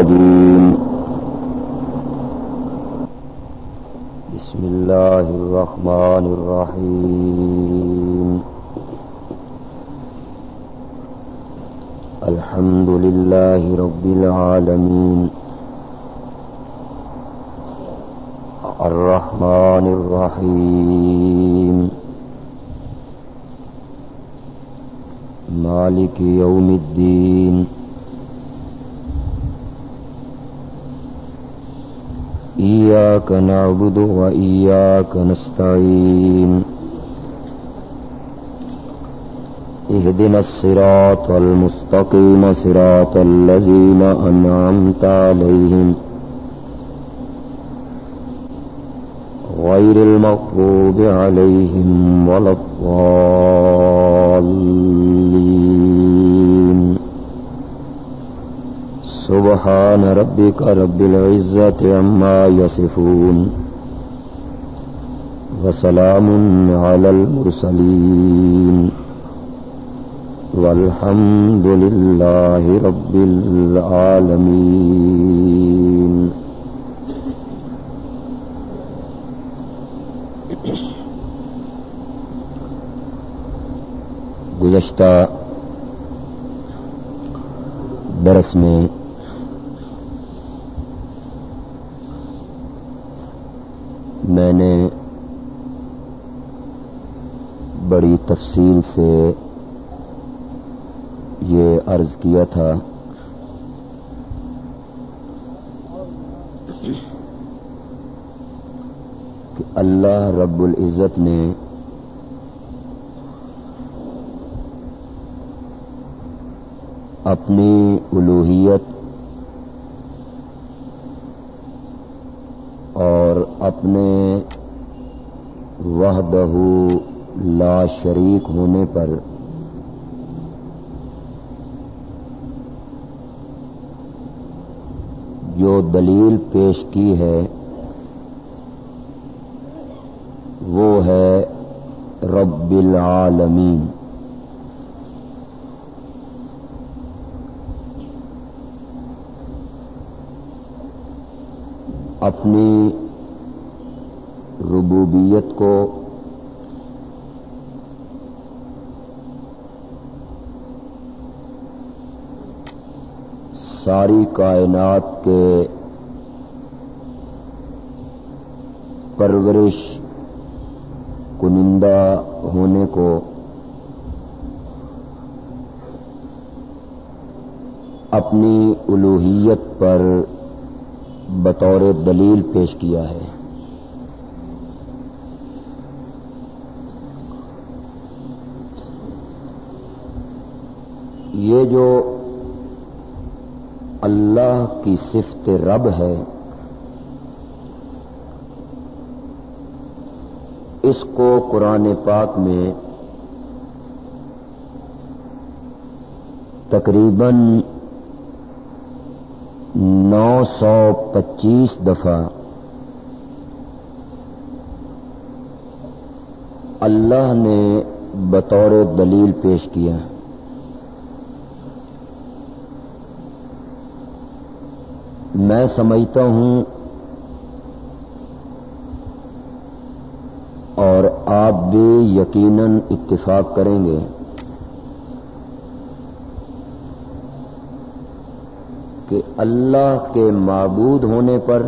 الرجيم. بسم الله الرحمن الرحيم. الحمد لله رب العالمين. الرحمن الرحيم. مالك يوم الدين. إياك نعبد وإياك نستعين. اهدنا الصراط المستقيم صراط الذين أنعمت عليهم غير المغضوب عليهم ولا الضالين. سبحان ربك رب العزة عما يصفون وسلام على المرسلين والحمد لله رب العالمين گزشتہ درس میں میں نے بڑی تفصیل سے یہ عرض کیا تھا۔ کہ اللہ رب العزت نے اپنی الوحیت اور اپنے وحدہ لا شریک ہونے پر جو دلیل پیش کی ہے، وہ ہے رب العالمین۔ اپنی ربوبیت کو ساری کائنات کے پرورش کنندہ ہونے کو اپنی الوحیت پر بطور دلیل پیش کیا ہے۔ یہ جو اللہ کی صفت رب ہے، اس کو قرآن پاک میں تقریباً نو سو پچیس دفعہ اللہ نے بطور دلیل پیش کیا۔ میں سمجھتا ہوں اور آپ بھی یقیناً اتفاق کریں گے کہ اللہ کے معبود ہونے پر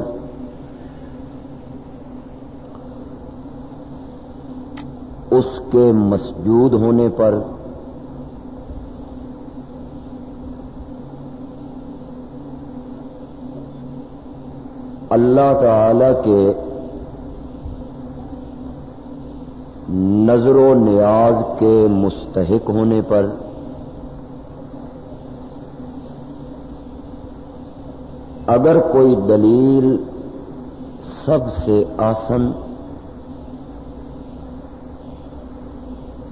اس کے مسجود ہونے پر اللہ تعالی کے نظر و نیاز کے مستحق ہونے پر اگر کوئی دلیل سب سے آسن،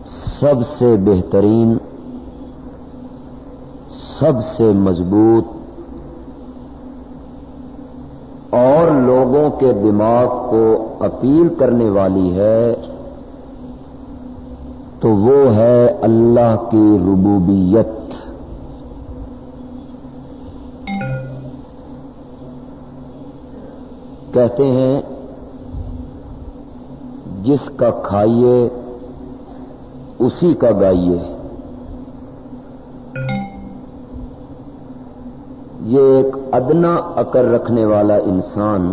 سب سے بہترین، سب سے مضبوط اور لوگوں کے دماغ کو اپیل کرنے والی ہے، تو وہ ہے اللہ کی ربوبیت۔ کہتے ہیں، جس کا کھائیے، اسی کا گائیے۔ یہ ایک ادنا اکر رکھنے والا انسان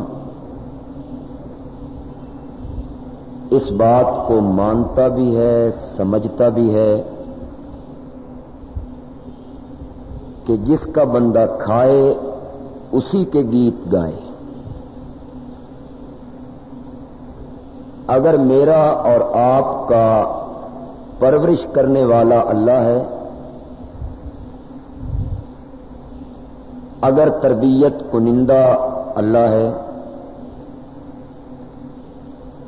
اس بات کو مانتا بھی ہے، سمجھتا بھی ہے کہ جس کا بندہ کھائے، اسی کے گیت گائے۔ اگر میرا اور آپ کا پرورش کرنے والا اللہ ہے، اگر تربیت کنندہ اللہ ہے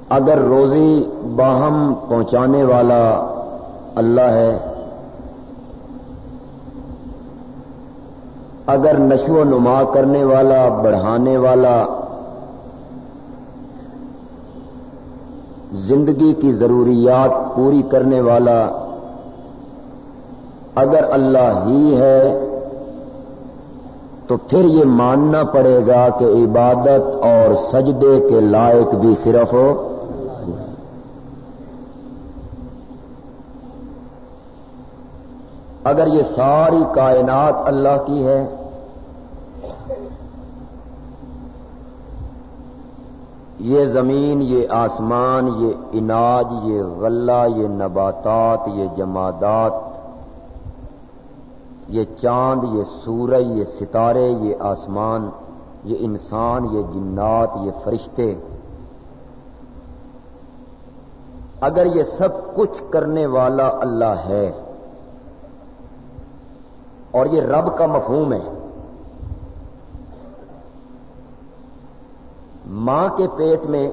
اگر روزی باہم پہنچانے والا اللہ ہے، اگر نشو و نما کرنے والا، بڑھانے والا، زندگی کی ضروریات پوری کرنے والا، اگر اللہ ہی ہے، تو پھر یہ ماننا پڑے گا کہ عبادت اور سجدے کے لائق بھی صرف ہو۔ اگر یہ ساری کائنات اللہ کی ہے، یہ زمین، یہ آسمان، یہ اناج، یہ غلہ، یہ نباتات، یہ جمادات، یہ چاند، یہ سورج، یہ ستارے، یہ آسمان، یہ انسان، یہ جنات، یہ فرشتے، اگر یہ سب کچھ کرنے والا اللہ ہے اور یہ رب کا مفہوم ہے۔ ماں کے پیٹ میں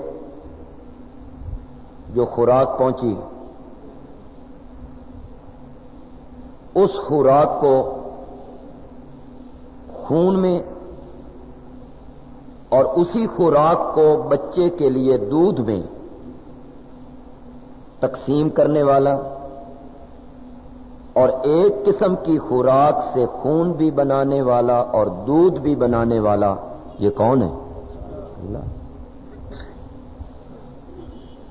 جو خوراک پہنچی، اس خوراک کو خون میں اور اسی خوراک کو بچے کے لیے دودھ میں تقسیم کرنے والا اور ایک قسم کی خوراک سے خون بھی بنانے والا اور دودھ بھی بنانے والا یہ کون ہے؟ اللہ۔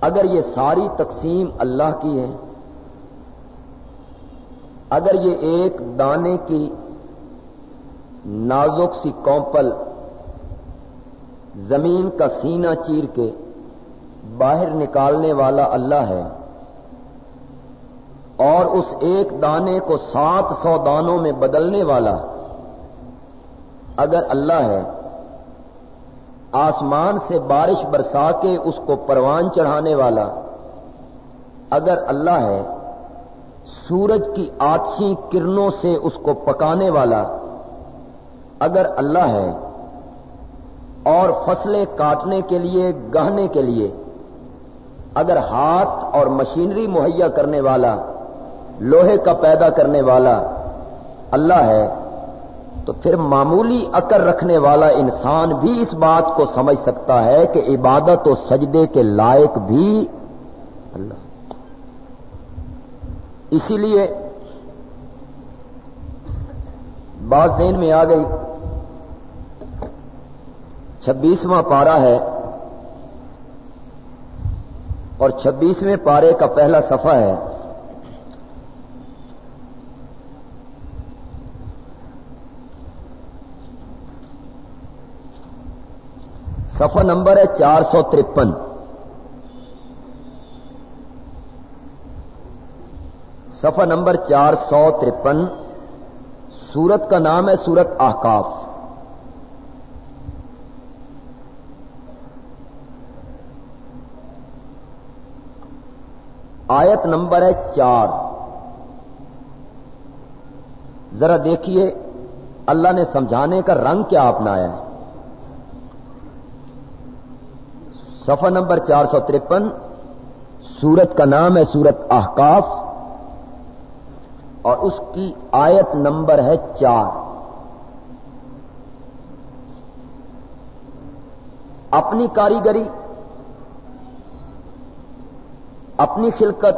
اگر یہ ساری تقسیم اللہ کی ہے، اگر یہ ایک دانے کی نازک سی کومپل زمین کا سینہ چیر کے باہر نکالنے والا اللہ ہے اور اس ایک دانے کو سات سو دانوں میں بدلنے والا اگر اللہ ہے، آسمان سے بارش برسا کے اس کو پروان چڑھانے والا اگر اللہ ہے، سورج کی آتشی کرنوں سے اس کو پکانے والا اگر اللہ ہے، اور فصلیں کاٹنے کے لیے، گہنے کے لیے اگر ہاتھ اور مشینری مہیا کرنے والا لوہے کا پیدا کرنے والا اللہ ہے، تو پھر معمولی اکر رکھنے والا انسان بھی اس بات کو سمجھ سکتا ہے کہ عبادت و سجدے کے لائق بھی اللہ۔ اسی لیے بات ذہن میں آ گئی، چھبیسواں پارا ہے۔ اور چھبیسویں پارے کا پہلا صفحہ ہے۔ صفحہ نمبر ہے چار سو ترپن۔ صفحہ نمبر چار سو ترپن۔ سورت کا نام ہے سورت احکاف آیت نمبر ہے چار۔ ذرا دیکھیے، اللہ نے سمجھانے کا رنگ کیا اپنایا ہے؟ صفحہ نمبر چار سو ترپن، سورت کا نام ہے سورت احکاف اور اس کی آیت نمبر ہے چار۔ اپنی کاریگری، اپنی خلقت،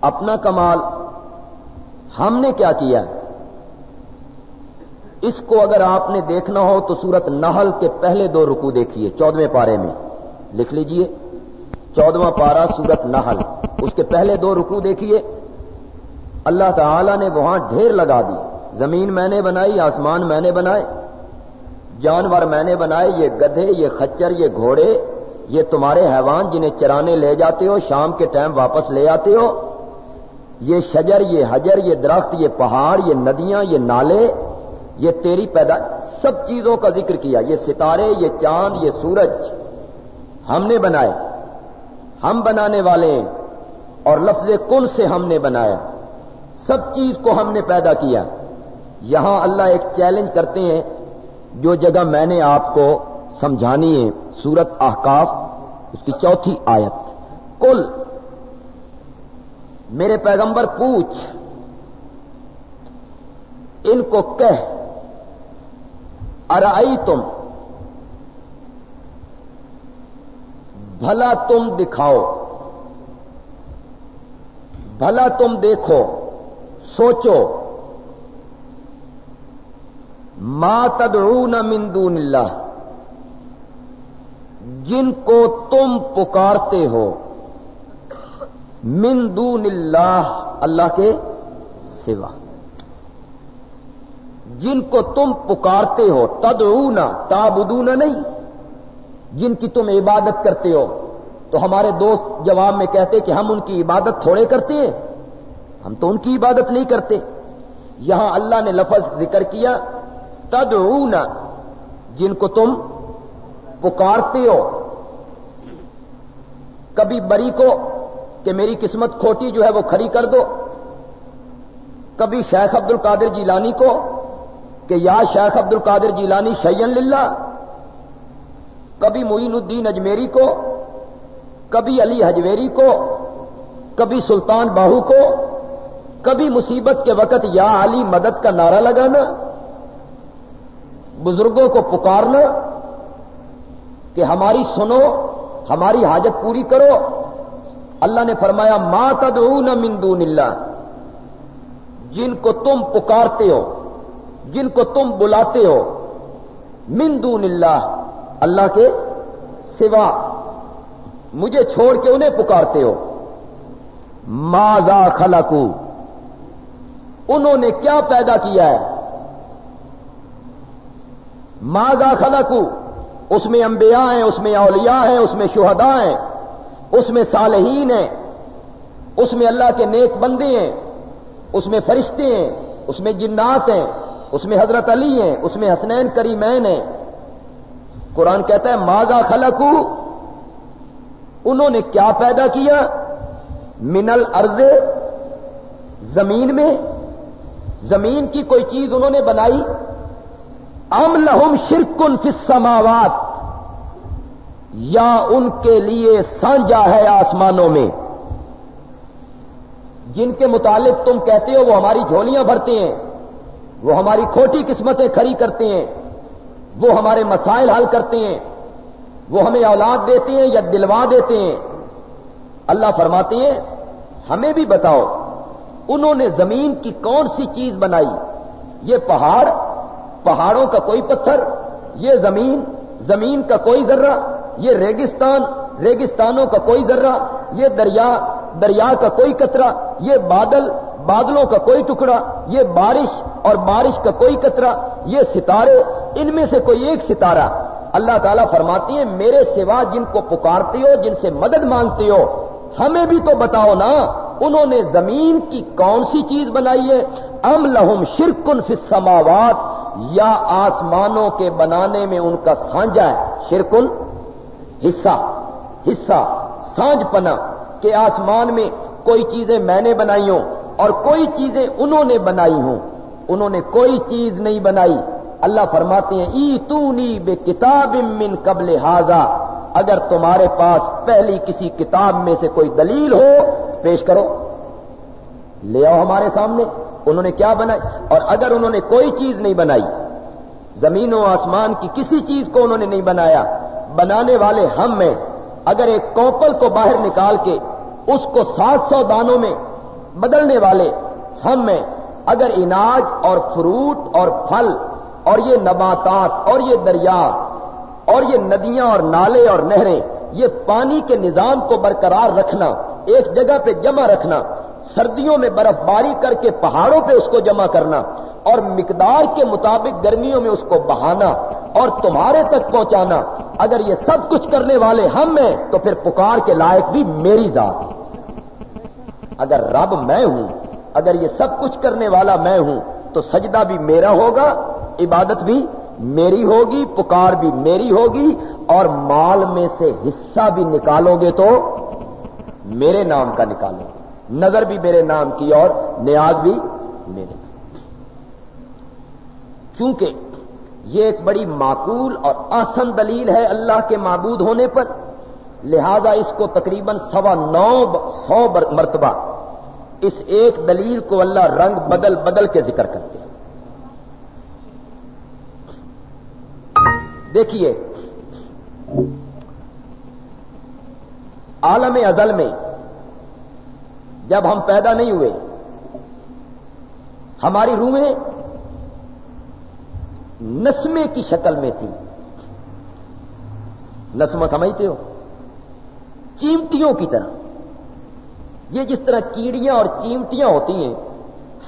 اپنا کمال، ہم نے کیا کیا؟ اس کو اگر آپ نے دیکھنا ہو تو سورت نحل کے پہلے دو رکو دیکھیے، چودویں پارے میں۔ لکھ لیجیے۔ چودواں پارا سورت نحل۔ اس کے پہلے دو رکو دیکھیے۔ اللہ تعالی نے وہاں ڈھیر لگا دی۔ زمین میں نے بنائی، آسمان میں نے بنائے۔ جانور میں نے بنائے، یہ گدھے، یہ خچر، یہ گھوڑے، یہ تمہارے حیوان جنہیں چرانے لے جاتے ہو، شام کے ٹائم واپس لے آتے ہو۔ یہ شجر، یہ حجر، یہ درخت، یہ پہاڑ، یہ ندیاں، یہ نالے۔ یہ تیری پیدا سب چیزوں کا ذکر کیا، یہ ستارے، یہ چاند، یہ سورج۔ ہم نے بنائے۔ ہم بنانے والے ہیں۔ اور لفظ کل سے ہم نے بنایا۔ سب چیز کو ہم نے پیدا کیا۔ یہاں اللہ ایک چیلنج کرتے ہیں، جو جگہ میں نے آپ کو سمجھانی ہے، سورت احکاف اس کی چوتھی آیت۔ کل، میرے پیغمبر پوچھ، ان کو کہہ۔ ارائی تم بھلا تم دکھاؤ۔ بھلا تم دیکھو، سوچو۔ ما تدعون من دون اللہ۔ جن کو تم پکارتے ہو۔ من دون اللہ اللہ کے سوا۔ جن کو تم پکارتے ہو تدعونا تابدون نہیں۔ جن کی تم عبادت کرتے ہو، تو ہمارے دوست جواب میں کہتے کہ ہم ان کی عبادت تھوڑے کرتے ہیں۔ ہم تو ان کی عبادت نہیں کرتے۔ یہاں اللہ نے لفظ ذکر کیا تدعونا جن کو تم پکارتے ہو۔ کبھی بری کو کہ میری قسمت کھوٹی جو ہے وہ کھری کر دو۔ کبھی شیخ عبد القادر جیلانی کو کہ یا شیخ عبد القادر جیلانی شیئن للہ، کبھی معین الدین اجمیری کو، کبھی علی حجویری کو، کبھی سلطان باہو کو، کبھی مصیبت کے وقت یا علی مدد کا نعرہ لگانا، بزرگوں کو پکارنا، کہ ہماری سنو، ہماری حاجت پوری کرو۔ اللہ نے فرمایا، ما تدعون من دون اللہ جن کو تم پکارتے ہو جن کو تم بلاتے ہو من دون اللہ اللہ کے سوا مجھے چھوڑ کے انہیں پکارتے ہو۔ ماضا خلقو؟ انہوں نے کیا پیدا کیا ہے؟ ماضا خلقو؟ اس میں انبیاء ہیں، اس میں اولیاء ہیں، اس میں شہداء ہیں، اس میں صالحین ہیں، اس میں اللہ کے نیک بندے ہیں، اس میں فرشتے ہیں، اس میں جنات ہیں۔ اس میں حضرت علی ہیں، اس میں حسنین کریمین ہیں۔ قرآن کہتا ہے ماضا خلقو؟ انہوں نے کیا پیدا کیا؟ منل ارض زمین میں۔ زمین کی کوئی چیز انہوں نے بنائی؟ ام لہم شرکن فی السماوات۔ یا ان کے لیے سانجا ہے آسمانوں میں۔ جن کے متعلق تم کہتے ہو، وہ ہماری جھولیاں بھرتے ہیں۔ وہ ہماری کھوٹی قسمتیں کھڑی کرتے ہیں، وہ ہمارے مسائل حل کرتے ہیں، وہ ہمیں اولاد دیتے ہیں یا دلوا دیتے ہیں۔ اللہ فرماتے ہیں، ہمیں بھی بتاؤ، انہوں نے زمین کی کون سی چیز بنائی؟ یہ پہاڑ، پہاڑوں کا کوئی پتھر، یہ زمین زمین کا کوئی ذرہ، یہ ریگستان، ریگستانوں کا کوئی ذرہ، یہ دریا دریا کا کوئی قطرہ، یہ بادل بادلوں کا کوئی ٹکڑا، یہ بارش اور بارش کا کوئی قطرہ، یہ ستارے، ان میں سے کوئی ایک ستارہ۔ اللہ تعالیٰ فرماتی ہیں، میرے سوا جن کو پکارتے ہو، جن سے مدد مانگتے ہو، ہمیں بھی تو بتاؤ نا، انہوں نے زمین کی کون سی چیز بنائی ہے؟ ام لہم شرکن فی السماوات، یا آسمانوں کے بنانے میں ان کا سانجا ہے۔ شرکن، حصہ حصہ، سانج پنا کہ آسمان میں کوئی چیزیں میں نے بنائی ہوں۔ اور کوئی چیزیں انہوں نے بنائی ہوں، انہوں نے کوئی چیز نہیں بنائی۔ اللہ فرماتے ہیں ای تو نی بے کتاب من قبل ہاضا اگر تمہارے پاس پہلی کسی کتاب میں سے کوئی دلیل ہو، پیش کرو۔ لے آؤ ہمارے سامنے۔ انہوں نے کیا بنائی؟ اور اگر انہوں نے کوئی چیز نہیں بنائی، زمین و آسمان کی کسی چیز کو انہوں نے نہیں بنایا، بنانے والے ہم میں اگر ایک کوپل کو باہر نکال کے اس کو سات سو دانوں میں بدلنے والے ہم میں اگر اناج اور فروٹ اور پھل اور یہ نباتات اور یہ دریا اور یہ ندیاں اور نالے اور نہریں، یہ پانی کے نظام کو برقرار رکھنا، ایک جگہ پہ جمع رکھنا، سردیوں میں برف باری کر کے پہاڑوں پہ اس کو جمع کرنا اور مقدار کے مطابق گرمیوں میں اس کو بہانا اور تمہارے تک پہنچانا، اگر یہ سب کچھ کرنے والے ہم ہیں تو پھر پکار کے لائق بھی میری ذات۔ اگر رب میں ہوں، اگر یہ سب کچھ کرنے والا میں ہوں، تو سجدہ بھی میرا ہوگا، عبادت بھی میری ہوگی، پکار بھی میری ہوگی، اور مال میں سے حصہ بھی نکالو گے تو میرے نام کا نکالو۔ گے نظر بھی میرے نام کی اور نیاز بھی میرے۔ نام چونکہ یہ ایک بڑی معقول اور آسن دلیل ہے اللہ کے معبود ہونے پر لہذا اس کو تقریباً سوا نو سو مرتبہ اس ایک دلیل کو اللہ رنگ بدل بدل کے ذکر کرتے ہیں۔ دیکھیے، عالم ازل میں جب ہم پیدا نہیں ہوئے، ہماری روحیں نسمے کی شکل میں تھی نسمہ سمجھتے ہو؟ چیمٹیوں کی طرح۔ یہ جس طرح کیڑیاں اور چیمٹیاں ہوتی ہیں،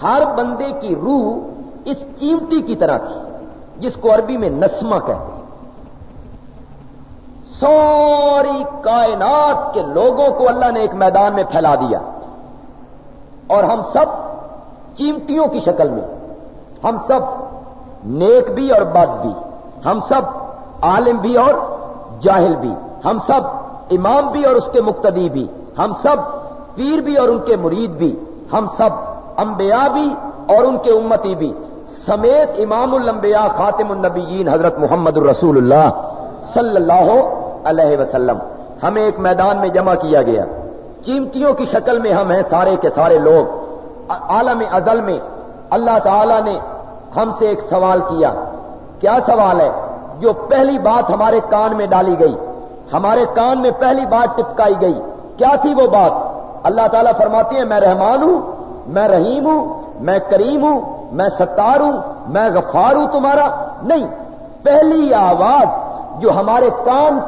ہر بندے کی روح اس چیمٹی کی طرح تھی، جس کو عربی میں نسمہ کہتے ہیں۔ ساری کائنات کے لوگوں کو اللہ نے ایک میدان میں پھیلا دیا۔ اور ہم سب چیمٹیوں کی شکل میں، ہم سب نیک بھی اور بد بھی، ہم سب عالم بھی اور جاہل بھی، ہم سب امام بھی اور اس کے مقتدی بھی، ہم سب پیر بھی اور ان کے مرید بھی، ہم سب انبیاء بھی اور ان کے امتی بھی۔ سمیت امام الانبیاء خاتم النبیین حضرت محمد الرسول اللہ صلی اللہ علیہ وسلم۔ ہمیں ایک میدان میں جمع کیا گیا۔ قیمتیوں کی شکل میں ہم ہیں سارے کے سارے لوگ۔ عالم ازل میں اللہ تعالی نے ہم سے ایک سوال کیا۔ کیا سوال ہے؟ جو پہلی بات ہمارے کان میں ڈالی گئی۔ ہمارے کان میں پہلی بات ٹپکائی گئی۔ کیا تھی وہ بات؟ اللہ تعالیٰ فرماتی ہے میں رحمان ہوں، میں رحیم ہوں، میں کریم ہوں، میں ستار ہوں، میں غفار ہوں تمہارا۔ نہیں، پہلی آواز جو ہمارے کان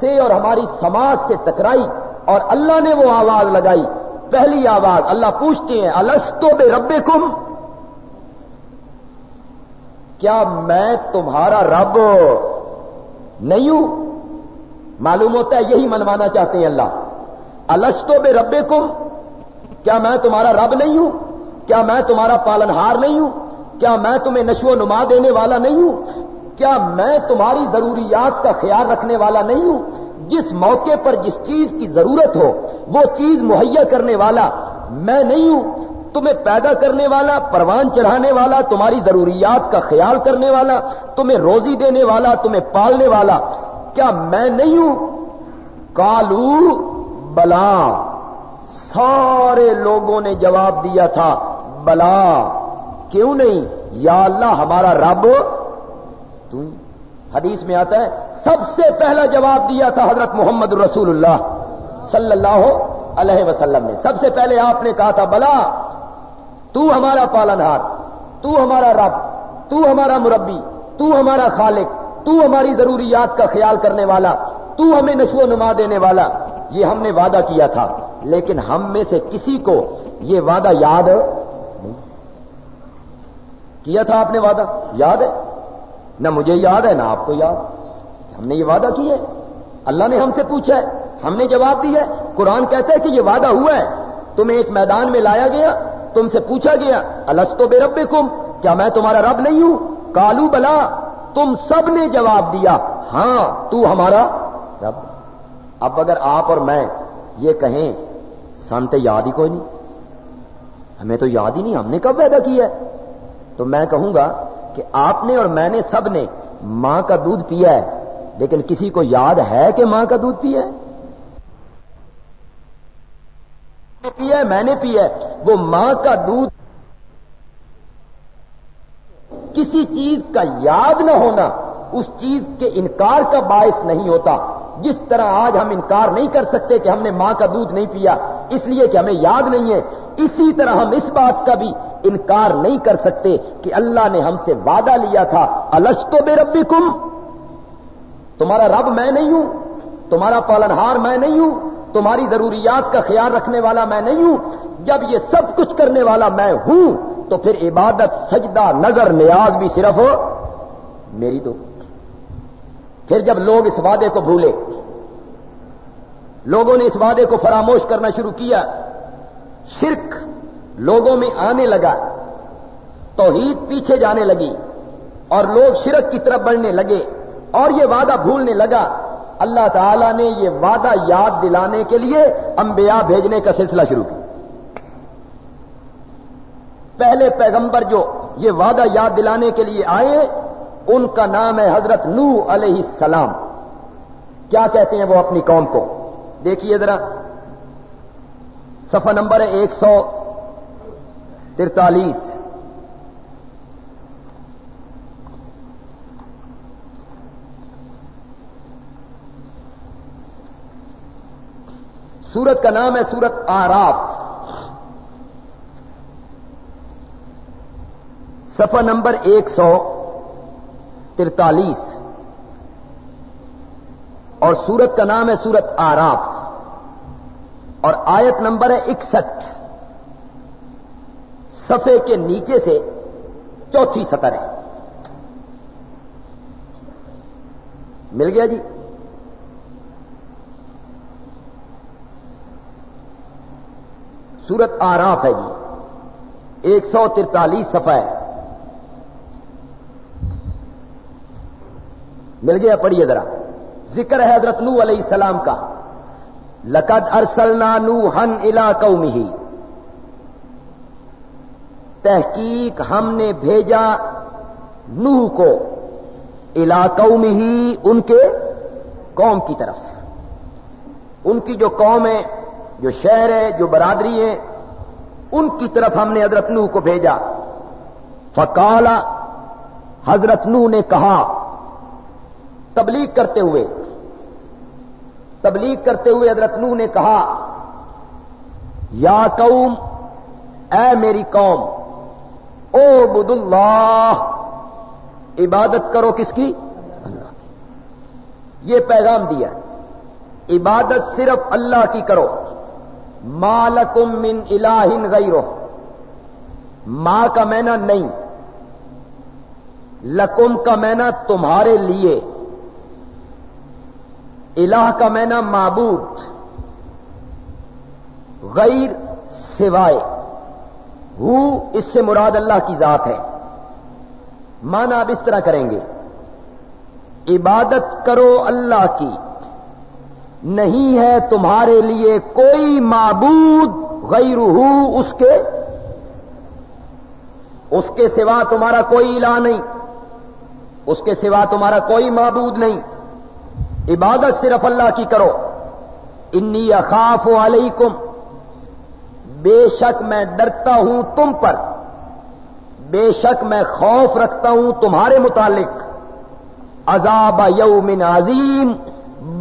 سے اور ہماری سماج سے ٹکرائی اور اللہ نے وہ آواز لگائی۔ پہلی آواز، اللہ پوچھتے ہیں السطو بے رب کم کیا میں تمہارا رب نہیں ہوں؟ معلوم ہوتا ہے یہی منوانا چاہتے ہیں اللہ۔ السطو بے رب کم کیا میں تمہارا رب نہیں ہوں؟ کیا میں تمہارا پالنہار نہیں ہوں؟ کیا میں تمہیں نشو و نما دینے والا نہیں ہوں؟ کیا میں تمہاری ضروریات کا خیال رکھنے والا نہیں ہوں؟ جس موقع پر جس چیز کی ضرورت ہو، وہ چیز مہیا کرنے والا میں نہیں ہوں۔ تمہیں پیدا کرنے والا، پروان چڑھانے والا، تمہاری ضروریات کا خیال کرنے والا، تمہیں روزی دینے والا، تمہیں پالنے والا کیا میں نہیں ہوں؟ کالو بلا۔ سارے لوگوں نے جواب دیا تھا، بلا۔ کیوں نہیں؟ یا اللہ، ہمارا رب۔ تو حدیث میں آتا ہے، سب سے پہلا جواب دیا تھا حضرت محمد رسول اللہ صلی اللہ علیہ وسلم نے۔ سب سے پہلے آپ نے کہا تھا، بلا۔ تو ہمارا پالنہار تو ہمارا رب، تو ہمارا مربی، تو ہمارا خالق۔ تو ہماری ضروریات کا خیال کرنے والا، تو ہمیں نشو و نما دینے والا، یہ ہم نے وعدہ کیا تھا، لیکن ہم میں سے کسی کو یہ وعدہ یاد نہیں کیا تھا آپ نے وعدہ؟ یاد ہے؟ نہ مجھے یاد ہے، نہ آپ کو یاد۔ ہم نے یہ وعدہ کیا ہے۔ اللہ نے ہم سے پوچھا ہے، ہم نے جواب دیا ہے۔ قرآن کہتا ہے کہ یہ وعدہ ہوا ہے۔ تمہیں ایک میدان میں لایا گیا، تم سے پوچھا گیا السطو بے رب کیا میں تمہارا رب نہیں ہوں؟ کالو بلا۔ تم سب نے جواب دیا ہاں تو ہمارا رب۔ اب اگر آپ اور میں یہ کہیں سنتے یاد ہی کوئی نہیں۔ ہمیں تو یاد ہی نہیں، ہم نے کب پیدا کیا ہے؟ تو میں کہوں گا کہ آپ نے اور میں نے سب نے ماں کا دودھ پیا ہے، لیکن کسی کو یاد ہے کہ ماں کا دودھ پیا ہے؟ پیا ہے، میں نے پیا ہے، وہ ماں کا دودھ کسی چیز کا یاد نہ ہونا، اس چیز کے انکار کا باعث نہیں ہوتا۔ جس طرح آج ہم انکار نہیں کر سکتے کہ ہم نے ماں کا دودھ نہیں پیا، اس لیے کہ ہمیں یاد نہیں ہے۔ اسی طرح ہم اس بات کا بھی انکار نہیں کر سکتے کہ اللہ نے ہم سے وعدہ لیا تھا۔ الشتو بے ربی تمہارا رب میں نہیں ہوں، تمہارا پالنہار میں نہیں ہوں، تمہاری ضروریات کا خیال رکھنے والا میں نہیں ہوں، جب یہ سب کچھ کرنے والا میں ہوں تو پھر عبادت، سجدہ، نظر، نیاز بھی صرف ہو میری تو۔ پھر جب لوگ اس وعدے کو بھولے، لوگوں نے اس وعدے کو فراموش کرنا شروع کیا، شرک لوگوں میں آنے لگا، توحید پیچھے جانے لگی، اور لوگ شرک کی طرف بڑھنے لگے، اور یہ وعدہ بھولنے لگا۔ اللہ تعالی نے یہ وعدہ یاد دلانے کے لیے انبیاء بھیجنے کا سلسلہ شروع کیا۔ پہلے پیغمبر جو یہ وعدہ یاد دلانے کے لیے آئے ان کا نام ہے حضرت نو علیہ السلام۔ کیا کہتے ہیں وہ اپنی قوم کو؟ دیکھیے ذرا۔ صفحہ نمبر ہے ایک سو ترتالیس۔ سورت کا نام ہے سورت آراف۔ صفحہ نمبر ایک سو ترتالیس اور سورت کا نام ہے سورت آراف اور آیت نمبر ہے اکسٹھ صفے کے نیچے سے چوتھی سطر ہے۔ مل گیا جی؟ سورت آراف ہے جی۔ ایک سو ترتالیس صفحہ ہے۔ مل گیا پڑھیے ذرا۔ ذکر ہے حضرت نو علیہ السلام کا۔ لقد ارسلنا نو ہن الا قومی تحقیق ہم نے بھیجا نوح کو علاقوں میں ہی ان کے قوم کی طرف۔ ان کی جو قوم ہے، جو شہر ہے، جو برادری ہے، ان کی طرف ہم نے حضرت نوح کو بھیجا۔ فکالا حضرت نوح نے کہا تبلیغ کرتے ہوئے، تبلیغ کرتے ہوئے حضرت نوح نے کہا، یا قوم، اے میری قوم او بد اللہ عبادت کرو کس کی؟ اللہ کی۔ یہ پیغام دیا عبادت صرف اللہ کی کرو۔ مالکم من الہ غیرہ۔ ماں کا مینا نہیں۔ لکم کا مینا تمہارے لیے۔ الہ کا مینا معبود، غیر سوائے۔ ہو، اس سے مراد اللہ کی ذات ہے۔ مانا اب اس طرح کریں گے۔ عبادت کرو اللہ کی۔ نہیں ہے تمہارے لیے کوئی معبود غیر ہو اس کے۔ اس کے سوا تمہارا کوئی الہ نہیں۔ اس کے سوا تمہارا کوئی معبود نہیں۔ عبادت صرف اللہ کی کرو۔ انی اخاف علیکم۔ بے شک میں ڈرتا ہوں تم پر۔ بے شک میں خوف رکھتا ہوں تمہارے متعلق۔ عذاب یوم عظیم۔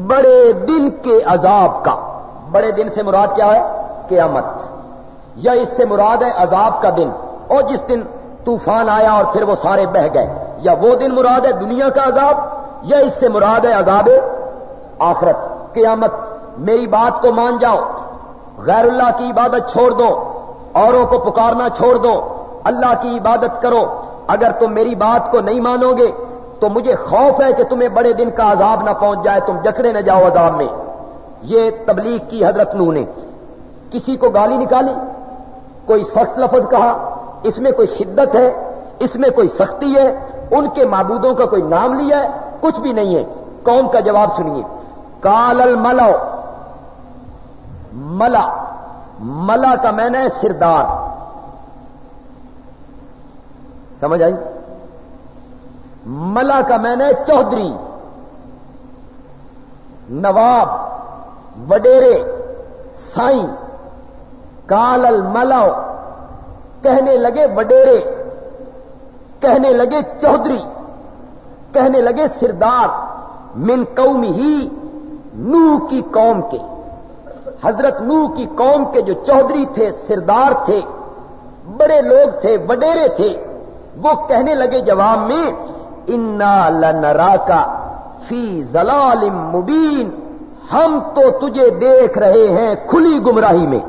بڑے دن کے عذاب کا۔ بڑے دن سے مراد کیا ہے؟ قیامت۔ یا اس سے مراد ہے عذاب کا دن۔ اور جس دن طوفان آیا اور پھر وہ سارے بہ گئے۔ یا وہ دن مراد ہے دنیا کا عذاب۔ یا اس سے مراد ہے عذاب آخرت۔ قیامت، میری بات کو مان جاؤ۔ غیر اللہ کی عبادت چھوڑ دو۔ اوروں کو پکارنا چھوڑ دو۔ اللہ کی عبادت کرو۔ اگر تم میری بات کو نہیں مانو گے، تو مجھے خوف ہے کہ تمہیں بڑے دن کا عذاب نہ پہنچ جائے۔ تم جکڑے نہ جاؤ عذاب میں۔ یہ تبلیغ کی حضرت نو نے۔ کسی کو گالی نکالی؟ کوئی سخت لفظ کہا؟ اس میں کوئی شدت ہے؟ اس میں کوئی سختی ہے؟ ان کے معبودوں کا کوئی نام لیا ہے؟ کچھ بھی نہیں ہے۔ قوم کا جواب سنیے۔ کال الملو ملا ملا کا میں نے سردار۔ سمجھ آئی؟ ملا کا میں نے چودھری۔ نواب، وڈیرے سائی کال الملو کہنے لگے وڈیرے۔ کہنے لگے چودھری، کہنے لگے سردار، من قوم ہی نو کی قوم کے۔ حضرت نو کی قوم کے جو چودھری تھے، سردار تھے، بڑے لوگ تھے، وڈیرے تھے، وہ کہنے لگے جواب میں، انا لنرا کا فی زلال مبین، ہم تو تجھے دیکھ رہے ہیں کھلی گمراہی میں۔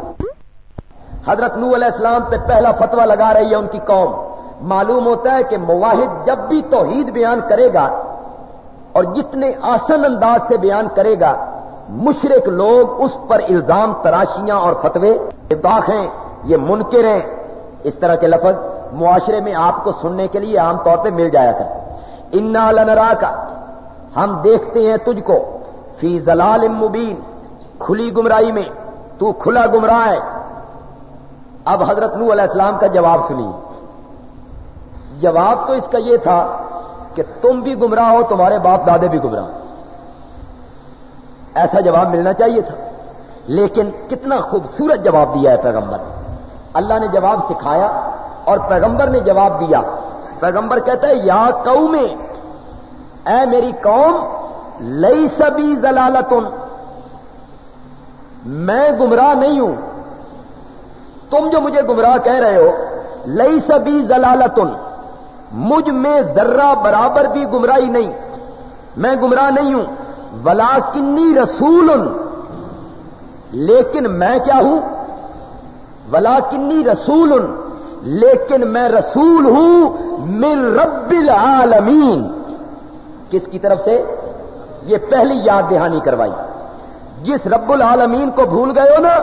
حضرت نو علیہ السلام پہ پہلا فتوا لگا رہی ہے ان کی قوم۔ معلوم ہوتا ہے کہ مواحد جب بھی توحید بیان کرے گا اور جتنے آسن انداز سے بیان کرے گا مشرق لوگ اس پر الزام، تراشیاں اور فتوے داخ ہیں، یہ منکر ہیں۔ اس طرح کے لفظ معاشرے میں آپ کو سننے کے لیے عام طور پہ مل جایا کرتے انا لنرا کا ہم دیکھتے ہیں تجھ کو۔ فی زلال مبین، کھلی گمراہی میں۔ تو کھلا گمراہ ہے۔ اب حضرت نو علیہ السلام کا جواب سنی جواب تو اس کا یہ تھا کہ تم بھی گمراہ ہو، تمہارے باپ دادے بھی گمراہ ایسا جواب ملنا چاہیے تھا۔ لیکن کتنا خوبصورت جواب دیا ہے پیغمبر۔ نے اللہ نے جواب سکھایا اور پیغمبر نے جواب دیا۔ پیغمبر کہتا ہے، یا قوم اے میری قوم لئی سبھی زلالتن، میں گمراہ نہیں ہوں۔ تم جو مجھے گمراہ کہہ رہے ہو لئی سبھی زلالتن مجھ میں ذرہ برابر بھی گمراہی نہیں، میں گمراہ نہیں ہوں ولا کنی رسول لیکن میں کیا ہوں؟ ولا کنی رسول لیکن میں رسول ہوں من رب العالمین۔ کس کی طرف سے؟ یہ پہلی یاد دہانی کروائی۔ جس رب العالمین کو بھول گئے ہو نا،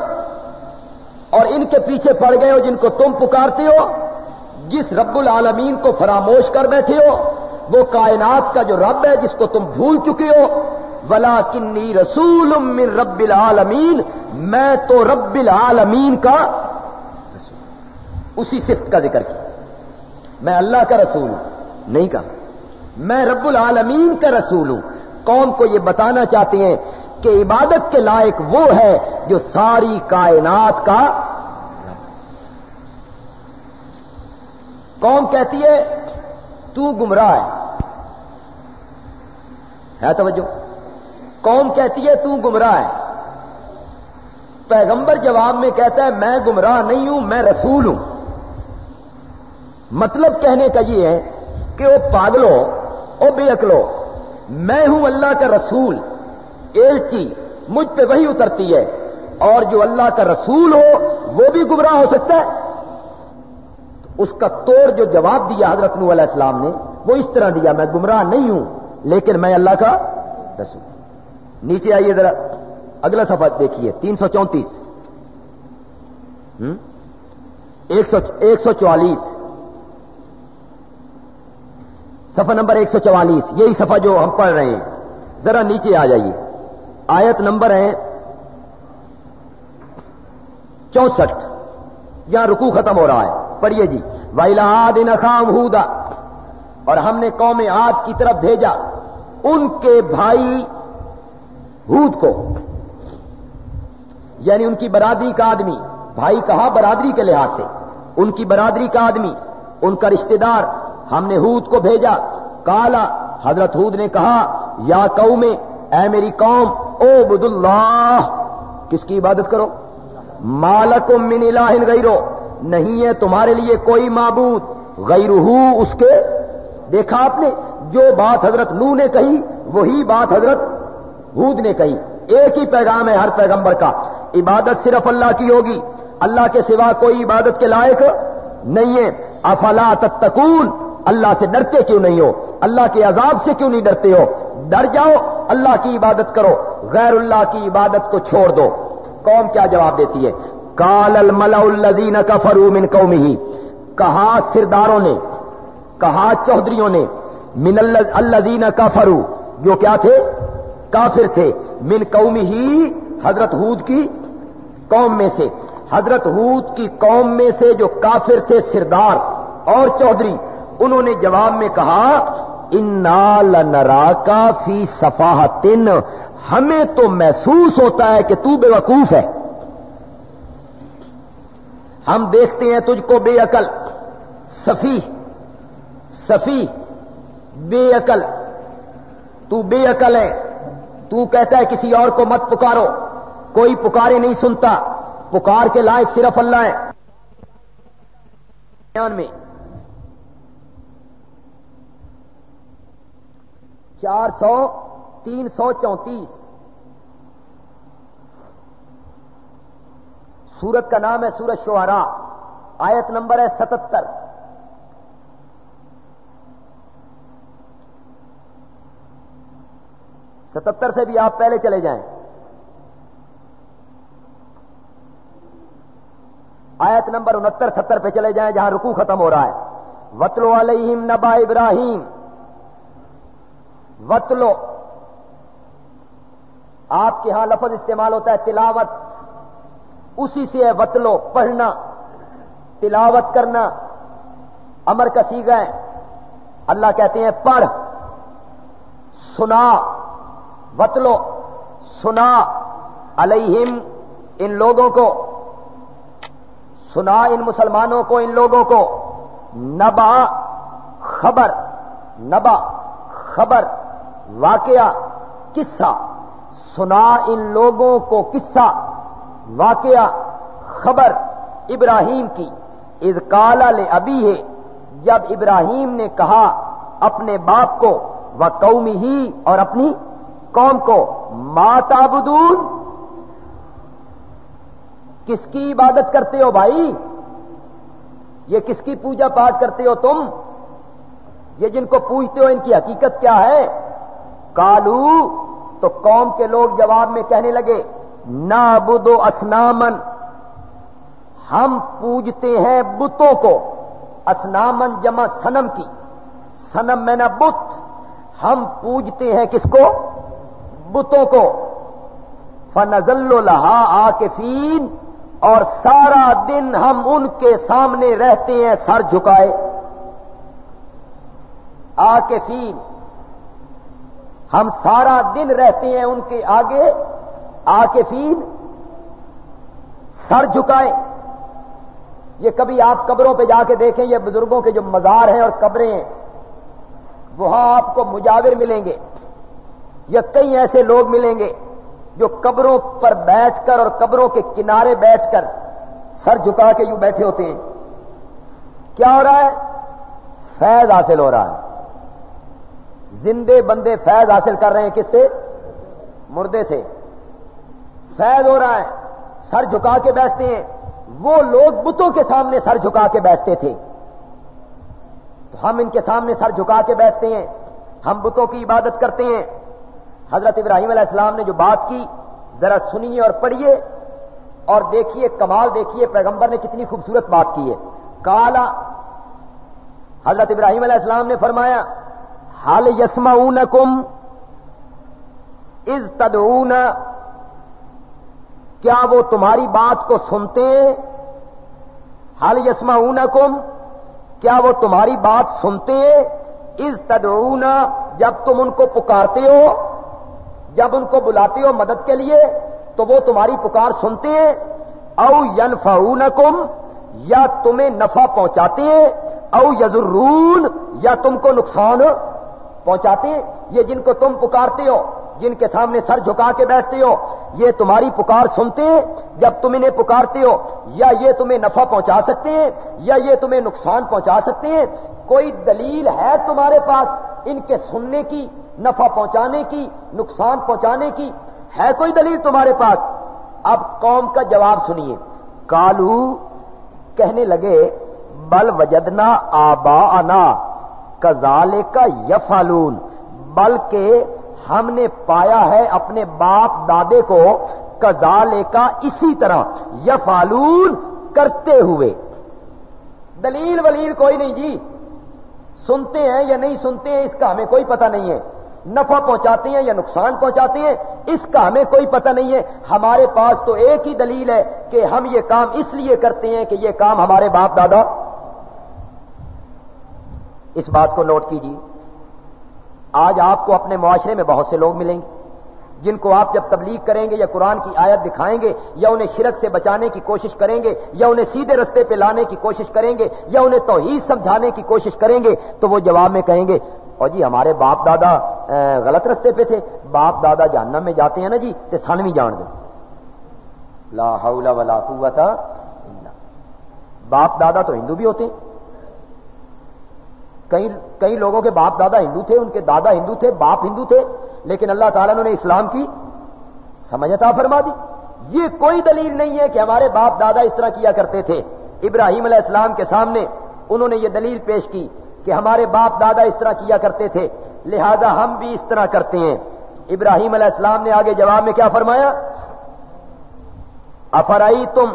اور ان کے پیچھے پڑ گئے ہو جن کو تم پکارتے ہو جس رب العالمین کو فراموش کر بیٹھے ہو، وہ کائنات کا جو رب ہے، جس کو تم بھول چکے ہو۔ ولا کنی رسول من رب العالمین میں تو رب العالمین کا اسی صفت کا ذکر کیا۔ میں اللہ کا رسول ہوں، نہیں کہا۔ میں رب العالمین کا رسول ہوں۔ قوم کو یہ بتانا چاہتے ہیں کہ عبادت کے لائق وہ ہے جو ساری کائنات کا قوم کہتی ہے، تو گمراہ ہے۔ ہے توجہ؟ قوم کہتی ہے، تو گمراہ ہے۔ پیغمبر جواب میں کہتا ہے، میں گمراہ نہیں ہوں، میں رسول ہوں۔ مطلب کہنے کا یہ ہے کہ وہ پاگلو او بے اکلو میں ہوں اللہ کا رسول، ایلچی مجھ پہ وہی اترتی ہے۔ اور جو اللہ کا رسول ہو، وہ بھی گمراہ ہو سکتا ہے۔ اس کا توڑ جو جواب دیا حضرت نو علیہ السلام نے، وہ اس طرح دیا، میں گمراہ نہیں ہوں، لیکن میں اللہ کا رسول نیچے آئیے ذرا، اگلا سفر دیکھیے، تین سو چونتیس۔ ایک سو چوالیس۔ سفر نمبر ایک سو چوالیس، یہی سفر جو ہم پڑھ رہے ہیں۔ ذرا نیچے آ جائیے۔ آیت نمبر ہے چونسٹھ۔ یہاں رکو ختم ہو رہا ہے۔ پڑھیے جی۔ ویلاد نخام ہودا۔ اور ہم نے قوم آد کی طرف بھیجا ان کے بھائی ہود کو۔ یعنی ان کی برادری کا آدمی۔ بھائی کہا برادری کے لحاظ سے۔ ان کی برادری کا آدمی۔ ان کا رشتہ دار۔ ہم نے ہود کو بھیجا۔ کالا حضرت ہود نے کہا، یا قوم اے میری قوم او بد اللہ کس کی عبادت کرو؟ مالک من الہ غیرو نہیں ہے تمہارے لیے کوئی معبود۔ غیر اس کے۔ دیکھا آپ نے، جو بات حضرت نو نے کہی، وہی بات حضرت ہود نے کہی۔ ایک ہی پیغام ہے ہر پیغمبر کا۔ عبادت صرف اللہ کی ہوگی۔ اللہ کے سوا کوئی عبادت کے لائق نہیں ہے۔ افلا تتقون، اللہ سے ڈرتے کیوں نہیں ہو؟ اللہ کے عذاب سے کیوں نہیں ڈرتے ہو؟ ڈر جاؤ، اللہ کی عبادت کرو۔ غیر اللہ کی عبادت کو چھوڑ دو۔ قوم کیا جواب دیتی ہے؟ کال الملا الزین کا فرو من قومی ہی کہا سرداروں نے، کہا چودھریوں نے، من الزین کا فرو جو کیا تھے؟ کافر تھے۔ من قومی ہی حضرت ہود کی قوم میں سے۔ حضرت ہود کی قوم میں سے جو کافر تھے، سردار اور چودھری، انہوں نے جواب میں کہا نرا کا فی صفا ہمیں تو محسوس ہوتا ہے کہ تو بے وقوف ہے۔ ہم دیکھتے ہیں تجھ کو بے عقل، صفی صفی، بے عقل۔ تو بے عقل ہے۔ تو کہتا ہے کسی اور کو مت پکارو۔ کوئی پکارے نہیں سنتا۔ پکار کے لائق صرف اللہ ہے۔ میں چار سو تین سو چونتیس۔ سورت کا نام ہے سورت شوہرا آیت نمبر ہے ستتر۔ ستتر سے بھی آپ پہلے چلے جائیں۔ آیت نمبر انہتر ستر پہ چلے جائیں جہاں رکو ختم ہو رہا ہے۔ وطلو علیہم نبا ابراہیم وطلو آپ کے ہاں لفظ استعمال ہوتا ہے تلاوت. اسی سے ہے وطلو، پڑھنا، تلاوت کرنا. امر کا سیگا ہے. اللہ کہتے ہیں پڑھ، سنا، وطلو، سنا. علیہم، ان لوگوں کو. سنا ان مسلمانوں کو، ان لوگوں کو. نبا، خبر. نبا، خبر. واقعہ، قصہ. سنا ان لوگوں کو قصہ، واقعہ، خبر ابراہیم کی۔ از کالا لے ابھی ہے جب ابراہیم نے کہا، اپنے باپ کو وہ قومی ہی اور اپنی قوم کو ماتا بدون کس کی عبادت کرتے ہو بھائی؟ یہ کس کی پوجا پاٹ کرتے ہو تم؟ یہ جن کو پوجتے ہو، ان کی حقیقت کیا ہے؟ کالو تو قوم کے لوگ جواب میں کہنے لگے نا بدو اسنامن ہم پوجتے ہیں بتوں کو۔ اسنامن جمع سنم کی۔ سنم میں نہ بت۔ ہم پوجتے ہیں کس کو؟ بتوں کو۔ فنزل لہا آ کے اور سارا دن ہم ان کے سامنے رہتے ہیں، سر جھکائے۔ آ کے ہم سارا دن رہتے ہیں ان کے آگے آ کے فین، سر جھکائے۔ یہ کبھی آپ قبروں پہ جا کے دیکھیں، یہ بزرگوں کے جو مزار ہیں اور قبریں ہیں، وہاں آپ کو مجاور ملیں گے۔ یا کئی ایسے لوگ ملیں گے جو قبروں پر بیٹھ کر اور قبروں کے کنارے بیٹھ کر سر جھکا کے یوں بیٹھے ہوتے ہیں۔ کیا ہو رہا ہے؟ فیض حاصل ہو رہا ہے۔ زندے بندے فیض حاصل کر رہے ہیں کس سے؟ مردے سے۔ فیض ہو رہا ہے، سر جھکا کے بیٹھتے ہیں۔ وہ لوگ بتوں کے سامنے سر جھکا کے بیٹھتے تھے۔ تو ہم ان کے سامنے سر جھکا کے بیٹھتے ہیں۔ ہم بتوں کی عبادت کرتے ہیں۔ حضرت ابراہیم علیہ السلام نے جو بات کی، ذرا سنیے اور پڑھیے۔ اور دیکھیے، کمال دیکھیے، پیغمبر نے کتنی خوبصورت بات کی ہے۔ کالا حضرت ابراہیم علیہ السلام نے فرمایا حال یسما کم از تدعون، کیا وہ تمہاری بات کو سنتے؟ ہیں حال یسما کم کیا وہ تمہاری بات سنتے؟ ہیں از تدعون، جب تم ان کو پکارتے ہو، جب ان کو بلاتے ہو مدد کے لیے، تو وہ تمہاری پکار سنتے ہیں۔ او ین یا تمہیں نفع پہنچاتے ہیں۔ او یزرون یا تم کو نقصان پہنچاتے یہ جن کو تم پکارتے ہو، جن کے سامنے سر جھکا کے بیٹھتے ہو، یہ تمہاری پکار سنتے ہیں، جب تم انہیں پکارتے ہو، یا یہ تمہیں نفع پہنچا سکتے ہیں، یا یہ تمہیں نقصان پہنچا سکتے ہیں، کوئی دلیل ہے تمہارے پاس ان کے سننے کی، نفع پہنچانے کی، نقصان پہنچانے کی؟ ہے کوئی دلیل تمہارے پاس؟ اب قوم کا جواب سنیے۔ کالو کہنے لگے، بل وجدنا آبا کزالے کا یفالون بلکہ ہم نے پایا ہے اپنے باپ دادے کو کزالے کا اسی طرح یفالون کرتے ہوئے۔ دلیل ولیل کوئی نہیں جی۔ سنتے ہیں یا نہیں سنتے ہیں، اس کا ہمیں کوئی پتہ نہیں ہے۔ نفع پہنچاتے ہیں یا نقصان پہنچاتے ہیں، اس کا ہمیں کوئی پتہ نہیں ہے۔ ہمارے پاس تو ایک ہی دلیل ہے کہ ہم یہ کام اس لیے کرتے ہیں کہ یہ کام ہمارے باپ دادا اس بات کو نوٹ کیجیے۔ آج آپ کو اپنے معاشرے میں بہت سے لوگ ملیں گے، جن کو آپ جب تبلیغ کریں گے یا قرآن کی آیت دکھائیں گے، یا انہیں شرک سے بچانے کی کوشش کریں گے، یا انہیں سیدھے رستے پہ لانے کی کوشش کریں گے، یا انہیں توحید سمجھانے کی کوشش کریں گے، تو وہ جواب میں کہیں گے، اور جی ہمارے باپ دادا غلط رستے پہ تھے، باپ دادا جہنم میں جاتے ہیں نا جی تے سن بھی جان دو۔ لا حول ولا قوت الا باپ دادا تو ہندو بھی ہوتے ہیں۔ کئی کئی لوگوں کے باپ دادا ہندو تھے، ان کے دادا ہندو تھے، باپ ہندو تھے، لیکن اللہ تعالیٰ نے اسلام کی سمجھتا فرما دی۔ یہ کوئی دلیل نہیں ہے کہ ہمارے باپ دادا اس طرح کیا کرتے تھے۔ ابراہیم علیہ السلام کے سامنے انہوں نے یہ دلیل پیش کی کہ ہمارے باپ دادا اس طرح کیا کرتے تھے۔ لہذا ہم بھی اس طرح کرتے ہیں۔ ابراہیم علیہ السلام نے آگے جواب میں کیا فرمایا؟ افرائی تم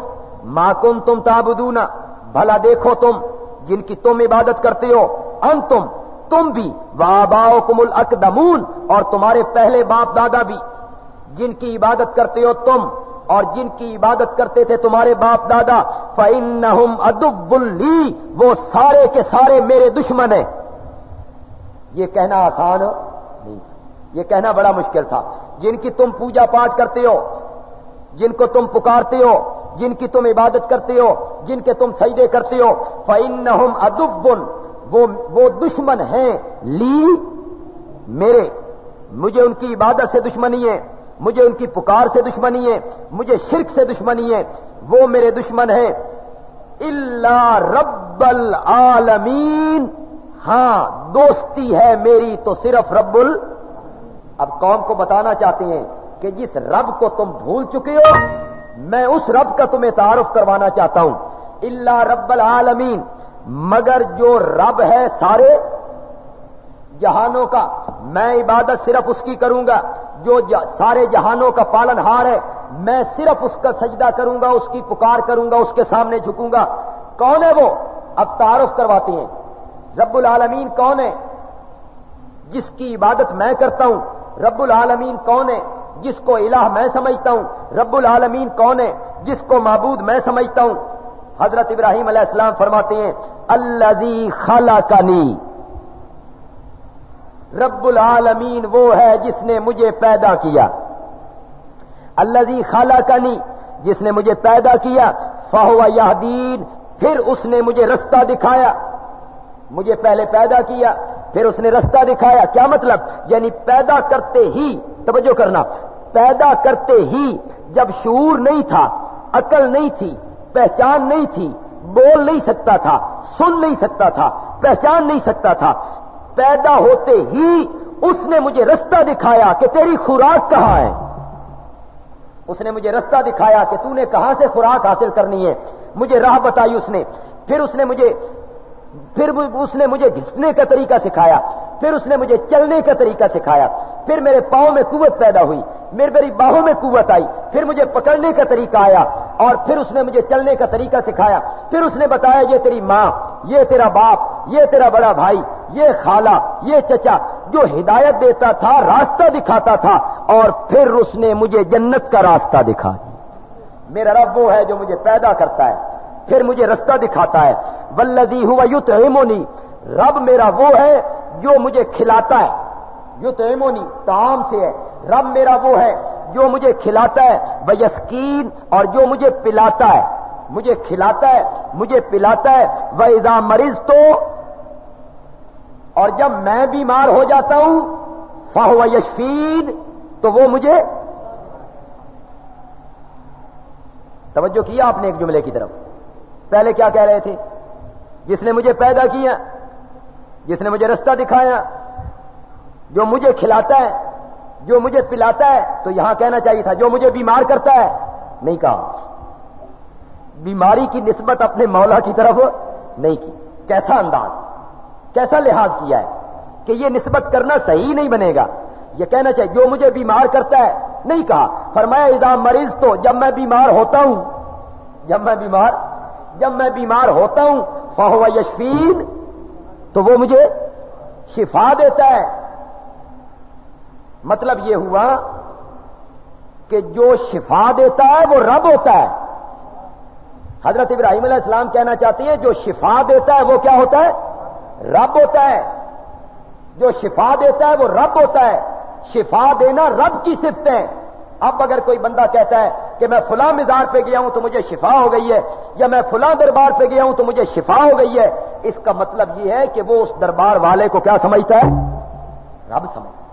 ماکم تم تابدونا بھلا دیکھو تم جن کی تم عبادت کرتے ہو۔ ان تم بھی واباؤ کم الاقدمون اور تمہارے پہلے باپ دادا بھی۔ جن کی عبادت کرتے ہو تم، اور جن کی عبادت کرتے تھے تمہارے باپ دادا فن ادب لی وہ سارے کے سارے میرے دشمن ہیں۔ یہ کہنا آسان نہیں یہ کہنا بڑا مشکل تھا۔ جن کی تم پوجا پاٹ کرتے ہو، جن کو تم پکارتے ہو، جن کی تم عبادت کرتے ہو، جن کے تم سجدے کرتے ہو فن ادبن وہ دشمن ہیں لی میرے، مجھے ان کی عبادت سے دشمنی ہے، مجھے ان کی پکار سے دشمنی ہے، مجھے شرک سے دشمنی ہے، وہ میرے دشمن ہیں۔ اللہ رب العالمین ہاں دوستی ہے میری تو صرف رب ال۔ اب قوم کو بتانا چاہتے ہیں کہ جس رب کو تم بھول چکے ہو، میں اس رب کا تمہیں تعارف کروانا چاہتا ہوں۔ اللہ رب العالمین مگر جو رب ہے سارے جہانوں کا، میں عبادت صرف اس کی کروں گا، جو سارے جہانوں کا پالن ہار ہے، میں صرف اس کا سجدہ کروں گا، اس کی پکار کروں گا، اس کے سامنے جھکوں گا۔ کون ہے وہ؟ اب تعارف کرواتے ہیں۔ رب العالمین کون ہے؟ جس کی عبادت میں کرتا ہوں۔ رب العالمین کون ہے؟ جس کو الہ میں سمجھتا ہوں۔ رب العالمین کون ہے؟ جس کو معبود میں سمجھتا ہوں۔ حضرت ابراہیم علیہ السلام فرماتے ہیں اللہ خالہ رب العالمین وہ ہے جس نے مجھے پیدا کیا۔ اللہ خالہ جس نے مجھے پیدا کیا۔ فہو یادین پھر اس نے مجھے رستہ دکھایا۔ مجھے پہلے پیدا کیا، پھر اس نے رستہ دکھایا۔ کیا مطلب؟ یعنی پیدا کرتے ہی، توجہ کرنا، پیدا کرتے ہی جب شعور نہیں تھا، عقل نہیں تھی پہچان نہیں تھی، بول نہیں سکتا تھا، سن نہیں سکتا تھا، پہچان نہیں سکتا تھا۔ پیدا ہوتے ہی اس نے مجھے رستہ دکھایا کہ تیری خوراک کہاں ہے۔ اس نے مجھے رستہ دکھایا کہ تو نے کہاں سے خوراک حاصل کرنی ہے۔ مجھے راہ بتائی اس نے۔ پھر اس نے مجھے، پھر اس نے مجھے گھسنے کا طریقہ سکھایا۔ پھر اس نے مجھے چلنے کا طریقہ سکھایا۔ پھر میرے پاؤں میں قوت پیدا ہوئی۔ میرے میری باہوں میں قوت آئی۔ پھر مجھے پکڑنے کا طریقہ آیا اور پھر اس نے مجھے چلنے کا طریقہ سکھایا۔ پھر اس نے بتایا، یہ تیری ماں، یہ تیرا باپ، یہ تیرا بڑا بھائی، یہ خالہ، یہ چچا جو ہدایت دیتا تھا، راستہ دکھاتا تھا اور پھر اس نے مجھے جنت کا راستہ دکھا دیا۔ میرا رب وہ ہے جو مجھے پیدا کرتا ہے، پھر مجھے رستہ دکھاتا ہے۔ ولدی ہوا یوت رب میرا وہ ہے جو مجھے کھلاتا ہے۔ یوت ایمونی تام سے ہے۔ رب میرا وہ ہے جو مجھے کھلاتا ہے، وہ یسکین اور جو مجھے پلاتا ہے۔ مجھے کھلاتا ہے، مجھے پلاتا ہے۔ وہ ایزا مریض تو اور جب میں بیمار ہو جاتا ہوں فاہو یشفین، تو وہ مجھے توجہ کیا آپ نے ایک جملے کی طرف؟ پہلے کیا کہہ رہے تھے؟ جس نے مجھے پیدا کیا، جس نے مجھے رستہ دکھایا، جو مجھے کھلاتا ہے جو مجھے پلاتا ہے، تو یہاں کہنا چاہیے تھا، جو مجھے بیمار کرتا ہے، نہیں کہا۔ بیماری کی نسبت اپنے مولا کی طرف نہیں کی۔ کیسا انداز، کیسا لحاظ کیا ہے کہ یہ نسبت کرنا صحیح نہیں بنے گا؟ یہ کہنا چاہیے، جو مجھے بیمار کرتا ہے، نہیں کہا۔ فرمایا ازام مریض تو جب میں بیمار ہوتا ہوں، جب میں بیمار، جب میں بیمار ہوتا ہوں، فہو یشفین، تو وہ مجھے شفا دیتا ہے۔ مطلب یہ ہوا کہ جو شفا دیتا ہے وہ رب ہوتا ہے۔ حضرت ابراہیم علیہ السلام کہنا چاہتے ہیں، جو شفا دیتا ہے وہ کیا ہوتا ہے؟ رب ہوتا ہے۔ جو شفا دیتا ہے وہ رب ہوتا ہے۔ شفا دینا رب کی صفت ہے۔ اب اگر کوئی بندہ کہتا ہے کہ میں فلاں مزار پہ گیا ہوں تو مجھے شفا ہو گئی ہے، یا میں فلاں دربار پہ گیا ہوں تو مجھے شفا ہو گئی ہے۔ اس کا مطلب یہ ہے کہ وہ اس دربار والے کو کیا سمجھتا ہے؟ رب سمجھتا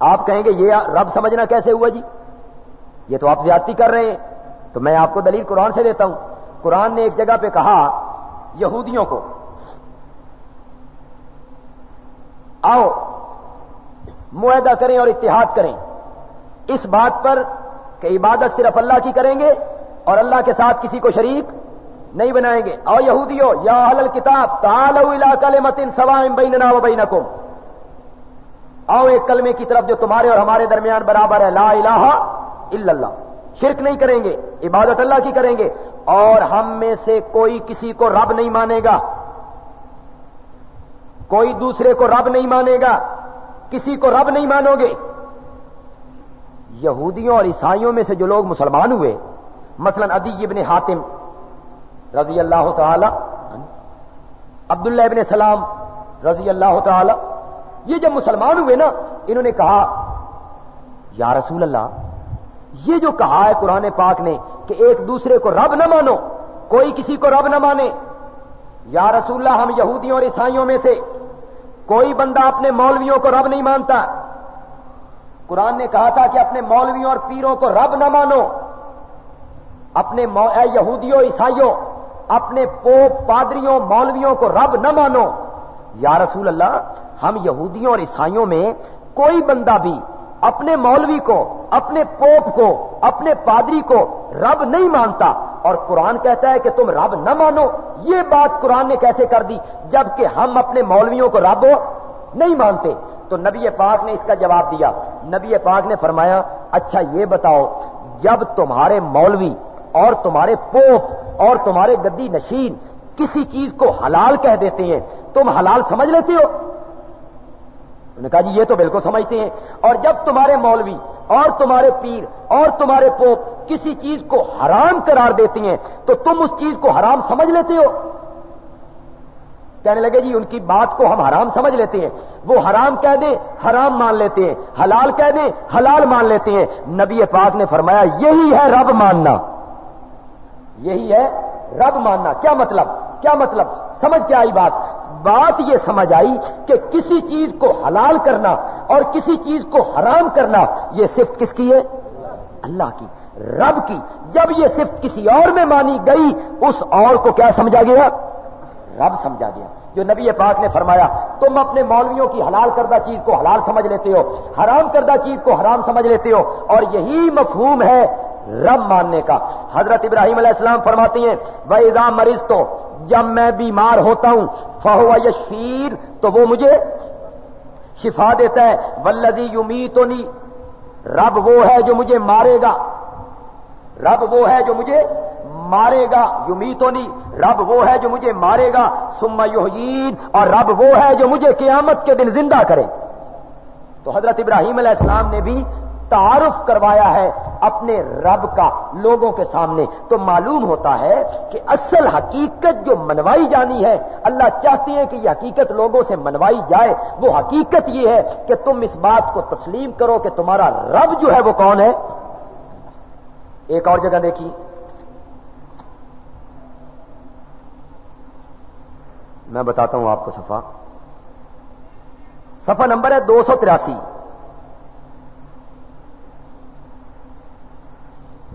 آپ کہیں گے یہ رب سمجھنا کیسے ہوا جی؟ یہ تو آپ زیادتی کر رہے ہیں۔ تو میں آپ کو دلیل قرآن سے دیتا ہوں۔ قرآن نے ایک جگہ پہ کہا یہودیوں کو، آؤ معاہدہ کریں اور اتحاد کریں۔ اس بات پر کہ عبادت صرف اللہ کی کریں گے اور اللہ کے ساتھ کسی کو شریک نہیں بنائیں گے۔ او یہودیو یا اہل کتاب تعالوا الى کلمۃ سواء بیننا وبینکم آؤ ایک کلمے کی طرف جو تمہارے اور ہمارے درمیان برابر ہے، لا الہ الا اللہ۔ شرک نہیں کریں گے، عبادت اللہ کی کریں گے۔ اور ہم میں سے کوئی کسی کو رب نہیں مانے گا۔ کوئی دوسرے کو رب نہیں مانے گا۔ کسی کو رب نہیں مانو گے۔ یہودیوں اور عیسائیوں میں سے جو لوگ مسلمان ہوئے، مثلا ادی ابن حاتم رضی اللہ تعالی، عبداللہ ابن سلام رضی اللہ تعالی یہ جب مسلمان ہوئے نا، انہوں نے کہا، یا رسول اللہ، یہ جو کہا ہے قرآن پاک نے کہ ایک دوسرے کو رب نہ مانو، کوئی کسی کو رب نہ مانے، یا رسول اللہ، ہم یہودیوں اور عیسائیوں میں سے کوئی بندہ اپنے مولویوں کو رب نہیں مانتا۔ قرآن نے کہا تھا کہ اپنے مولویوں اور پیروں کو رب نہ مانو۔ اپنے یہودیوں، عیسائیوں، اپنے پوپ پادریوں، مولویوں کو رب نہ مانو۔ یا رسول اللہ، ہم یہودیوں اور عیسائیوں میں کوئی بندہ بھی اپنے مولوی کو، اپنے پوپ کو، اپنے پادری کو رب نہیں مانتا۔ اور قرآن کہتا ہے کہ تم رب نہ مانو۔ یہ بات قرآن نے کیسے کر دی؟ جبکہ ہم اپنے مولویوں کو رب نہیں مانتے۔ تو نبی پاک نے اس کا جواب دیا۔ نبی پاک نے فرمایا اچھا یہ بتاؤ، جب تمہارے مولوی اور تمہارے پوپ اور تمہارے گدی نشین کسی چیز کو حلال کہہ دیتے ہیں تم حلال سمجھ لیتے ہو؟ انہوں نے کہا جی یہ تو بالکل سمجھتے ہیں۔ اور جب تمہارے مولوی اور تمہارے پیر اور تمہارے پوپ کسی چیز کو حرام قرار دیتی ہیں، تو تم اس چیز کو حرام سمجھ لیتے ہو؟ کہنے لگے جی ان کی بات کو ہم حرام سمجھ لیتے ہیں۔ وہ حرام کہہ دیں، حرام مان لیتے ہیں۔ حلال کہہ دیں، حلال مان لیتے ہیں۔ نبی پاک نے فرمایا، یہی ہے رب ماننا۔ یہی ہے رب ماننا۔ کیا مطلب؟ کیا مطلب؟ سمجھ کے آئی بات۔ بات یہ سمجھ آئی کہ کسی چیز کو حلال کرنا اور کسی چیز کو حرام کرنا، یہ صرف کس کی ہے؟ اللہ کی۔ رب کی۔ جب یہ صرف کسی اور میں مانی گئی، اس اور کو کیا سمجھا گیا؟ رب سمجھا گیا۔ جو نبی پاک نے فرمایا، تم اپنے مولویوں کی حلال کردہ چیز کو حلال سمجھ لیتے ہو، حرام کردہ چیز کو حرام سمجھ لیتے ہو، اور یہی مفہوم ہے رب ماننے کا۔ حضرت ابراہیم علیہ السلام فرماتی ہیں وہ مریض تو جب میں بیمار ہوتا ہوں فہو یشفیر تو وہ مجھے شفا دیتا ہے۔ ولدی یومی تو نہیں رب وہ ہے جو مجھے مارے گا۔ رب وہ ہے جو مجھے مارے گا۔ یومی تو نہیں رب وہ ہے جو مجھے مارے گا۔ سما یوہین اور رب وہ ہے جو مجھے قیامت کے دن زندہ کرے۔ تو حضرت ابراہیم علیہ السلام نے بھی تعارف کروایا ہے اپنے رب کا لوگوں کے سامنے، تو معلوم ہوتا ہے کہ اصل حقیقت جو منوائی جانی ہے، اللہ چاہتے ہیں کہ یہ حقیقت لوگوں سے منوائی جائے۔ وہ حقیقت یہ ہے کہ تم اس بات کو تسلیم کرو کہ تمہارا رب جو ہے وہ کون ہے۔ ایک اور جگہ دیکھیے۔ میں بتاتا ہوں آپ کو صفحہ۔ صفحہ نمبر ہے دو سو تراسی۔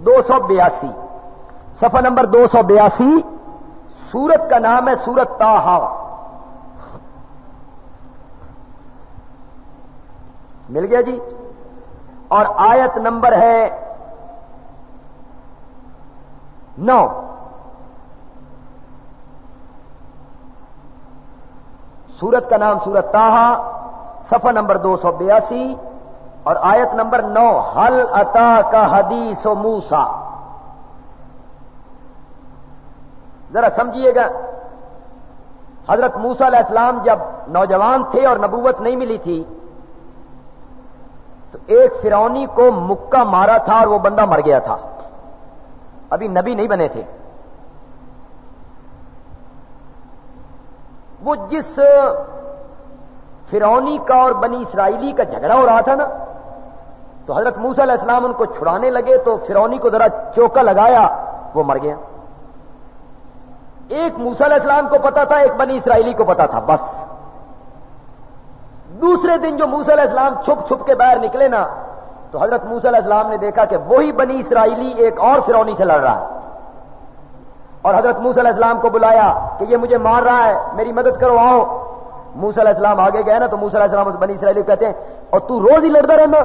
دو سو بیاسی۔ سفا نمبر دو سو بیاسی۔ سورت کا نام ہے سورت تاہا مل گیا جی؟ اور آیت نمبر ہے نو۔ سورت کا نام سورت تاہا سفا نمبر دو سو بیاسی۔ اور آیت نمبر نو، ہل اتا کا حدیث و موسا ذرا سمجھیے گا، حضرت موسا علیہ السلام جب نوجوان تھے اور نبوت نہیں ملی تھی، تو ایک فرونی کو مکہ مارا تھا اور وہ بندہ مر گیا تھا۔ ابھی نبی نہیں بنے تھے۔ وہ جس فرونی کا اور بنی اسرائیلی کا جھگڑا ہو رہا تھا نا تو حضرت موسا علیہ السلام ان کو چھڑانے لگے تو فرونی کو ذرا چوکا لگایا، وہ مر گیا۔ ایک موسا علیہ السلام کو پتا تھا، ایک بنی اسرائیلی کو پتا تھا، بس۔ دوسرے دن جو موسیٰ علیہ السلام چھپ چھپ کے باہر نکلے نا، تو حضرت موسیٰ علیہ السلام نے دیکھا کہ وہی بنی اسرائیلی ایک اور فرونی سے لڑ رہا ہے۔ اور حضرت موسیٰ علیہ السلام کو بلایا کہ یہ مجھے مار رہا ہے، میری مدد کرو، آؤ۔ موسیٰ علیہ السلام آگے گئے نا، تو موسیٰ علیہ السلام اس بنی اسرائیلی کہتے ہیں، اور تو روز ہی لڑتا رہنا۔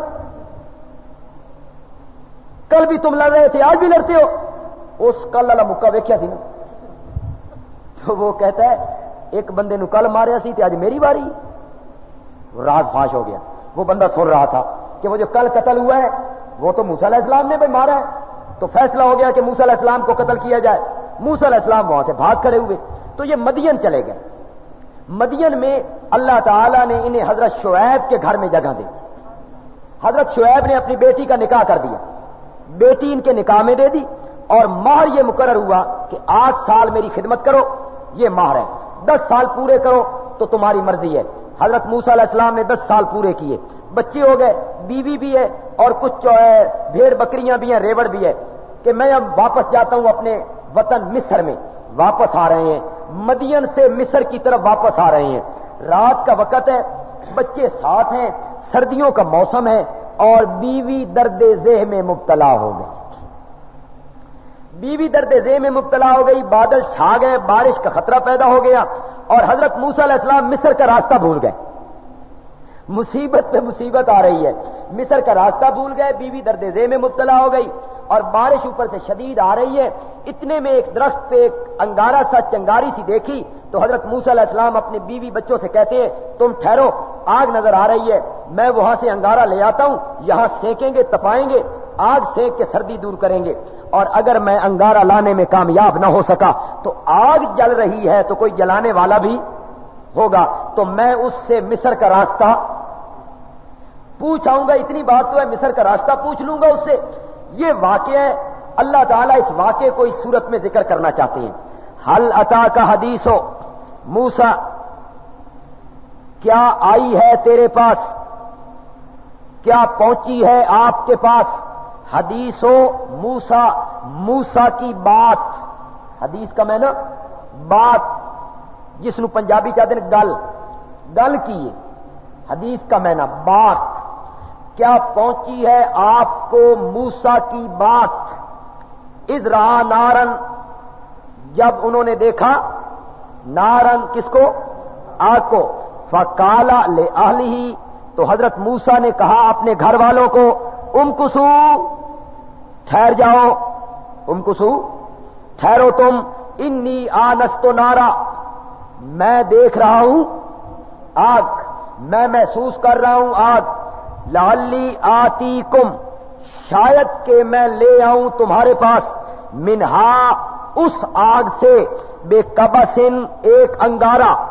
کل بھی تم لڑ رہے تھے، آج بھی لڑتے ہو۔ اس کل والا مکہ ویکیا سی نا۔ تو وہ کہتا ہے، ایک بندے نو کل ماریا سی آج میری باری راز فاش ہو گیا۔ وہ بندہ سن رہا تھا کہ وہ جو کل قتل ہوا ہے، وہ تو موسا علیہ السلام نے بھائی مارا ہے۔ تو فیصلہ ہو گیا کہ موسا علیہ السلام کو قتل کیا جائے۔ موسا علیہ السلام وہاں سے بھاگ کھڑے ہوئے۔ تو یہ مدین چلے گئے۔ مدین میں اللہ تعالی نے انہیں حضرت شعیب کے گھر میں جگہ دی۔ حضرت شعیب نے اپنی بیٹی کا نکاح کر دیا۔ بیٹی ان کے نکاح میں دے دی اور مہر یہ مقرر ہوا کہ آٹھ سال میری خدمت کرو، یہ مہر ہے۔ دس سال پورے کرو تو تمہاری مرضی ہے۔ حضرت موسا علیہ السلام نے دس سال پورے کیے۔ بچے ہو گئے، بیوی بھی ہے اور کچھ جو ہے، بھیڑ بکریاں بھی ہیں، ریوڑ بھی ہے۔ کہ میں اب واپس جاتا ہوں اپنے وطن مصر میں۔ واپس آ رہے ہیں۔ مدین سے مصر کی طرف واپس آ رہے ہیں۔ رات کا وقت ہے، بچے ساتھ ہیں، سردیوں کا موسم ہے۔ اور بیوی درد ذہ میں مبتلا ہو گئی۔ بیوی درد ذہ میں مبتلا ہو گئی، بادل چھا گئے، بارش کا خطرہ پیدا ہو گیا اور حضرت موسا علیہ السلام مصر کا راستہ بھول گئے۔ مصیبت پہ مصیبت آ رہی ہے۔ مصر کا راستہ بھول گئے، بیوی درد ذہ میں مبتلا ہو گئی اور بارش اوپر سے شدید آ رہی ہے۔ اتنے میں ایک درخت پہ ایک انگارا سا چنگاری سی دیکھی تو حضرت موسا علیہ السلام اپنے بیوی بچوں سے کہتے ہیں، تم ٹھہرو آگ نظر آ رہی ہے۔ میں وہاں سے انگارا لے آتا ہوں۔ یہاں سینکیں گے، تپائیں گے۔ آگ سینک کے سردی دور کریں گے۔ اور اگر میں انگارا لانے میں کامیاب نہ ہو سکا، تو آگ جل رہی ہے تو کوئی جلانے والا بھی ہوگا۔ تو میں اس سے مصر کا راستہ پوچھ آؤں گا۔ اتنی بات تو ہے، مصر کا راستہ پوچھ لوں گا اس سے۔ یہ واقعہ ہے۔ اللہ تعالیٰ اس واقعے کو اس صورت میں ذکر کرنا چاہتے ہیں۔ حل عطا کا حدیث ہو۔ موسا کیا آئی ہے تیرے پاس؟ کیا پہنچی ہے آپ کے پاس؟ حدیث ہو موسا موسا کی بات۔ حدیث کا میں نا بات جس نو پنجابی چاہتے ہیں گل گل کی حدیث کا میں نا بات۔ کیا پہنچی ہے آپ کو موسا کی بات؟ از رہا نارن، جب انہوں نے دیکھا، نارن کس کو؟ آگ کو۔ فکالا لے ہی تو حضرت موسا نے کہا اپنے گھر والوں کو، ام کسو، ٹھہر جاؤ۔ ام کسو، ٹھہرو تم، انی آنس تو نارا۔ میں دیکھ رہا ہوں، آگ، میں محسوس کر رہا ہوں آگ۔ لالی آتی کم شاید کہ میں لے آؤں تمہارے پاس۔ منہا، اس آگ سے، بے کبسن ایک انگارا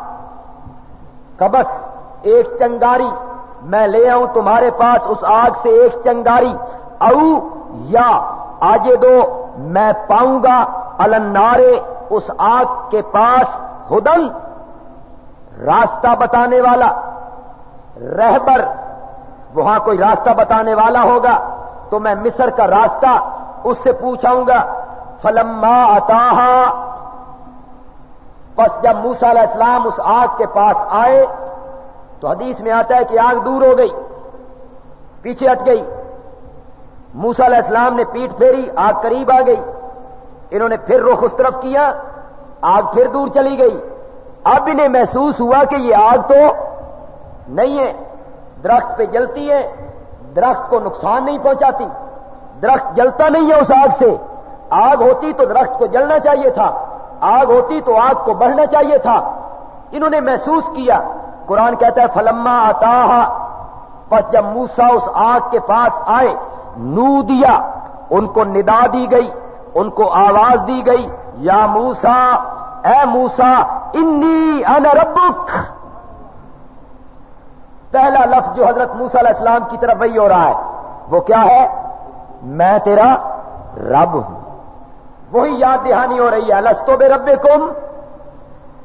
کبس، ایک چنگاری، میں لے آؤں تمہارے پاس اس آگ سے ایک چنگاری، او، یا آجے دو، میں پاؤں گا، النارے، اس آگ کے پاس، ہدن، راستہ بتانے والا، رہبر، وہاں کوئی راستہ بتانے والا ہوگا، تو میں مصر کا راستہ، اس سے پوچھاؤں گا، فلما اتاہا بس جب موسا علیہ السلام اس آگ کے پاس آئے تو حدیث میں آتا ہے کہ آگ دور ہو گئی، پیچھے ہٹ گئی۔ موسا علیہ السلام نے پیٹ پھیری، آگ قریب آ گئی۔ انہوں نے پھر رخ اس طرف کیا، آگ پھر دور چلی گئی۔ اب انہیں محسوس ہوا کہ یہ آگ تو نہیں ہے، درخت پہ جلتی ہے، درخت کو نقصان نہیں پہنچاتی۔ درخت جلتا نہیں ہے اس آگ سے۔ آگ ہوتی تو درخت کو جلنا چاہیے تھا۔ آگ ہوتی تو آگ کو بڑھنا چاہیے تھا۔ انہوں نے محسوس کیا۔ قرآن کہتا ہے، فلما آتا پس جب موسا اس آگ کے پاس آئے، نو دیا، ان کو ندا دی گئی، ان کو آواز دی گئی۔ یا موسا اے موسا انی ان ربک پہلا لفظ جو حضرت موسا علیہ السلام کی طرف وہی ہو رہا ہے۔ وہ کیا ہے؟ میں تیرا رب ہوں۔ وہی یاد دہانی ہو رہی ہے۔ لستو بے رب کم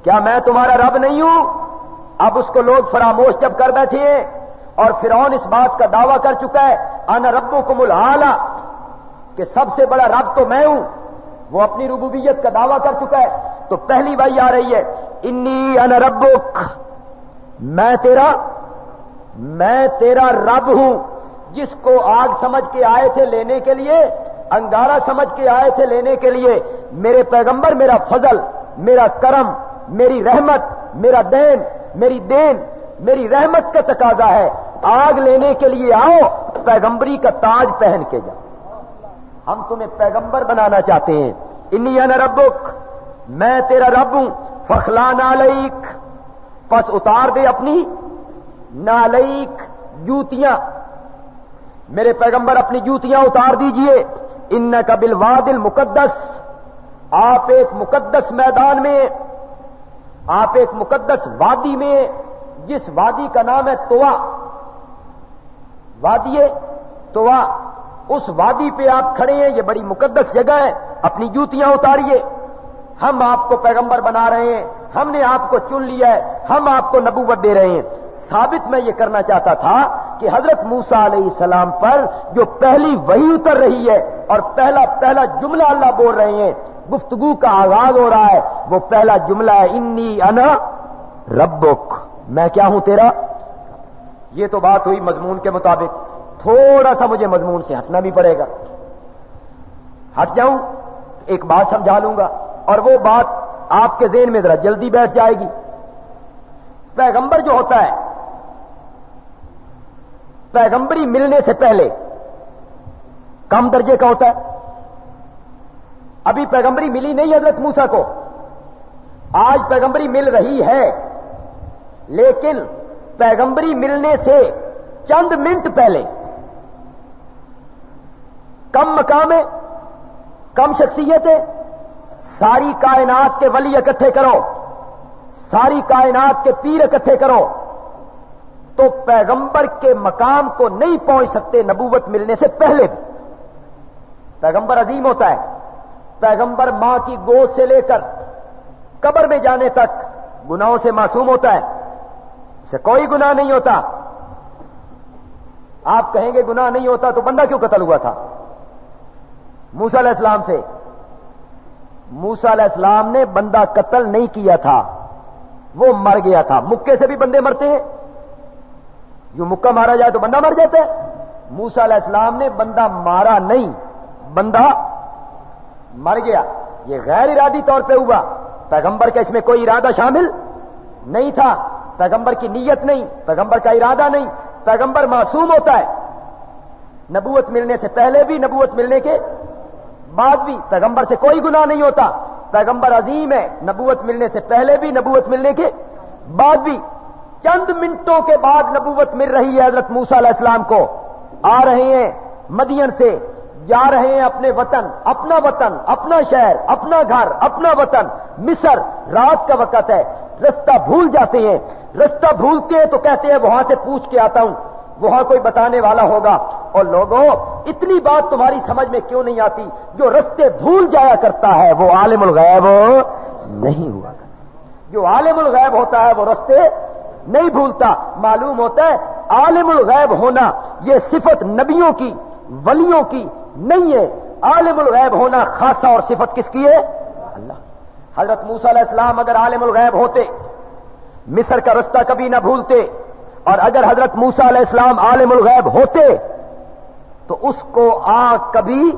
کیا میں تمہارا رب نہیں ہوں؟ اب اس کو لوگ فراموش جب کر بیٹھے ہیں اور فرعون اس بات کا دعویٰ کر چکا ہے ان ربو کو کہ سب سے بڑا رب تو میں ہوں۔ وہ اپنی ربوبیت کا دعویٰ کر چکا ہے۔ تو پہلی بھائی آ رہی ہے، انی ان ربک، میں تیرا میں تیرا رب ہوں۔ جس کو آگ سمجھ کے آئے تھے لینے کے لیے انگارا سمجھ کے آئے تھے لینے کے لیے، میرے پیغمبر، میرا فضل، میرا کرم، میری رحمت، میرا دین، میری دین، میری رحمت کا تقاضا ہے۔ آگ لینے کے لیے آؤ، پیغمبری کا تاج پہن کے جاؤ۔ ہم تمہیں پیغمبر بنانا چاہتے ہیں۔ انی انا ربک، میں تیرا رب ہوں فخلا نالک پس اتار دے اپنی نالک جوتیاں۔ میرے پیغمبر، اپنی جوتیاں اتار دیجیے۔ ان کا بلواد المقدس۔ آپ ایک مقدس میدان میں، آپ ایک مقدس وادی میں، جس وادی کا نام ہے توا وادی توا اس وادی پہ آپ کھڑے ہیں، یہ بڑی مقدس جگہ ہے، اپنی جوتیاں اتاریے۔ ہم آپ کو پیغمبر بنا رہے ہیں، ہم نے آپ کو چن لیا ہے، ہم آپ کو نبوت دے رہے ہیں۔ ثابت میں یہ کرنا چاہتا تھا کہ حضرت موسا علیہ السلام پر جو پہلی وہی اتر رہی ہے اور پہلا پہلا جملہ اللہ بول رہے ہیں، گفتگو کا آغاز ہو رہا ہے، وہ پہلا جملہ ہے، انی انا ربک میں کیا ہوں تیرا؟ یہ تو بات ہوئی مضمون کے مطابق۔ تھوڑا سا مجھے مضمون سے ہٹنا بھی پڑے گا۔ ہٹ جاؤں، ایک بات سمجھا لوں گا۔ اور وہ بات آپ کے ذہن میں ذرا جلدی بیٹھ جائے گی۔ پیغمبر جو ہوتا ہے، پیغمبری ملنے سے پہلے کم درجے کا ہوتا ہے۔ ابھی پیغمبری ملی نہیں حضرت موسا کو۔ آج پیغمبری مل رہی ہے، لیکن پیغمبری ملنے سے چند منٹ پہلے، کم مقام ہے کم شخصیت ہے ساری کائنات کے ولی اکٹھے کرو، ساری کائنات کے پیر اکٹھے کرو، تو پیغمبر کے مقام کو نہیں پہنچ سکتے نبوت ملنے سے پہلے بھی۔ پیغمبر عظیم ہوتا ہے۔ پیغمبر ماں کی گود سے لے کر قبر میں جانے تک گناہوں سے معصوم ہوتا ہے۔ اسے کوئی گناہ نہیں ہوتا۔ آپ کہیں گے گناہ نہیں ہوتا تو بندہ کیوں قتل ہوا تھا؟ موسا علیہ السلام سے۔ موسا علیہ السلام نے بندہ قتل نہیں کیا تھا، وہ مر گیا تھا۔ مکے سے بھی بندے مرتے ہیں۔ جو مکہ مارا جائے تو بندہ مر جاتا ہے۔ موسا علیہ السلام نے بندہ مارا نہیں، بندہ مر گیا۔ یہ غیر ارادی طور پہ ہوا۔ پیغمبر کا اس میں کوئی ارادہ شامل نہیں تھا۔ پیغمبر کی نیت نہیں، پیغمبر کا ارادہ نہیں۔ پیغمبر معصوم ہوتا ہے۔ نبوت ملنے سے پہلے بھی نبوت ملنے کے بعد بھی پیغمبر سے کوئی گناہ نہیں ہوتا۔ پیغمبر عظیم ہے، نبوت ملنے سے پہلے بھی نبوت ملنے کے بعد بھی۔ چند منٹوں کے بعد نبوت مل رہی ہے حضرت موسا علیہ السلام کو۔ آ رہے ہیں مدین سے، جا رہے ہیں اپنے وطن، اپنا وطن، اپنا شہر، اپنا گھر، اپنا وطن۔ مصر رات کا وقت ہے، رستہ بھول جاتے ہیں۔ رستہ بھولتے ہیں تو کہتے ہیں، وہاں سے پوچھ کے آتا ہوں۔ وہاں کوئی بتانے والا ہوگا۔ اور لوگوں، اتنی بات تمہاری سمجھ میں کیوں نہیں آتی؟ جو رستے بھول جایا کرتا ہے، وہ عالم الغیب نہیں ہوا جو عالم الغیب ہوتا ہے، وہ رستے نہیں بھولتا۔ معلوم ہوتا ہے، عالم الغیب ہونا یہ صفت نبیوں کی، ولیوں کی نہیں ہے۔ عالم الغیب ہونا خاصا اور صفت کس کی ہے؟ اللہ۔ حضرت موسا علیہ السلام اگر عالم الغیب ہوتے، مصر کا رستہ کبھی نہ بھولتے اور اگر حضرت موسا علیہ السلام عالم الغیب ہوتے تو اس کو آگ کبھی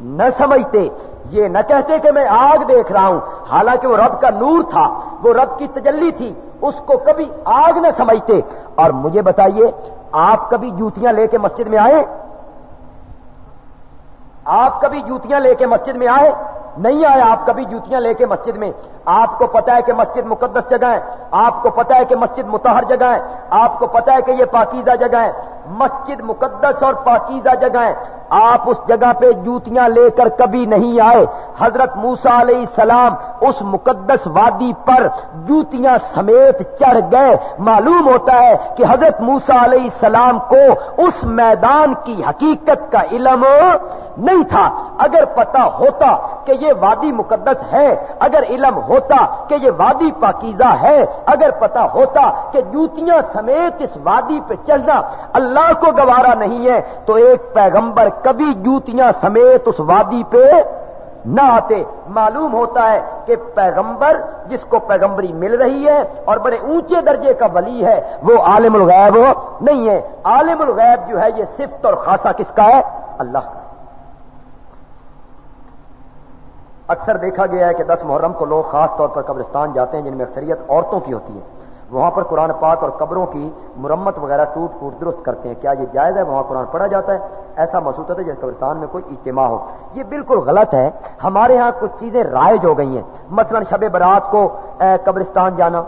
نہ سمجھتے۔ یہ نہ کہتے کہ میں آگ دیکھ رہا ہوں، حالانکہ وہ رب کا نور تھا، وہ رب کی تجلی تھی، اس کو کبھی آگ نہ سمجھتے۔ اور مجھے بتائیے، آپ کبھی جوتیاں لے کے مسجد میں آئے؟ آپ کبھی جوتیاں لے کے مسجد میں آئے؟ نہیں آئے آپ کبھی جوتیاں لے کے مسجد میں۔ آپ کو پتا ہے کہ مسجد مقدس جگہ ہے، آپ کو پتا ہے کہ مسجد متحر جگہ ہے، آپ کو پتا ہے کہ یہ پاکیزہ جگہ ہے۔ مسجد مقدس اور پاکیزہ جگہ ہے۔ آپ اس جگہ پہ جوتیاں لے کر کبھی نہیں آئے۔ حضرت موسا علیہ السلام اس مقدس وادی پر جوتیاں سمیت چڑھ گئے۔ معلوم ہوتا ہے کہ حضرت موسا علیہ السلام کو اس میدان کی حقیقت کا علم نہیں تھا۔ اگر پتا ہوتا کہ یہ وادی مقدس ہے، اگر علم ہو ہوتا کہ یہ وادی پاکیزہ ہے، اگر پتا ہوتا کہ جوتیاں سمیت اس وادی پہ چلنا اللہ کو گوارا نہیں ہے، تو ایک پیغمبر کبھی جوتیاں سمیت اس وادی پہ نہ آتے۔ معلوم ہوتا ہے کہ پیغمبر جس کو پیغمبری مل رہی ہے اور بڑے اونچے درجے کا ولی ہے، وہ عالم الغیب نہیں ہے۔ عالم الغیب جو ہے، یہ صفت اور خاصا کس کا ہے؟ اللہ کا۔ اکثر دیکھا گیا ہے کہ دس محرم کو لوگ خاص طور پر قبرستان جاتے ہیں، جن میں اکثریت عورتوں کی ہوتی ہے وہاں پر قرآن پاک اور قبروں کی مرمت وغیرہ ٹوٹ پھوٹ درست کرتے ہیں۔ کیا یہ جائز ہے؟ وہاں قرآن پڑھا جاتا ہے۔ ایسا محسوس ہوتا ہے جیسے قبرستان میں کوئی اجتماع ہو۔ یہ بالکل غلط ہے۔ ہمارے ہاں کچھ چیزیں رائج ہو گئی ہیں۔ مثلا شب برات کو قبرستان جانا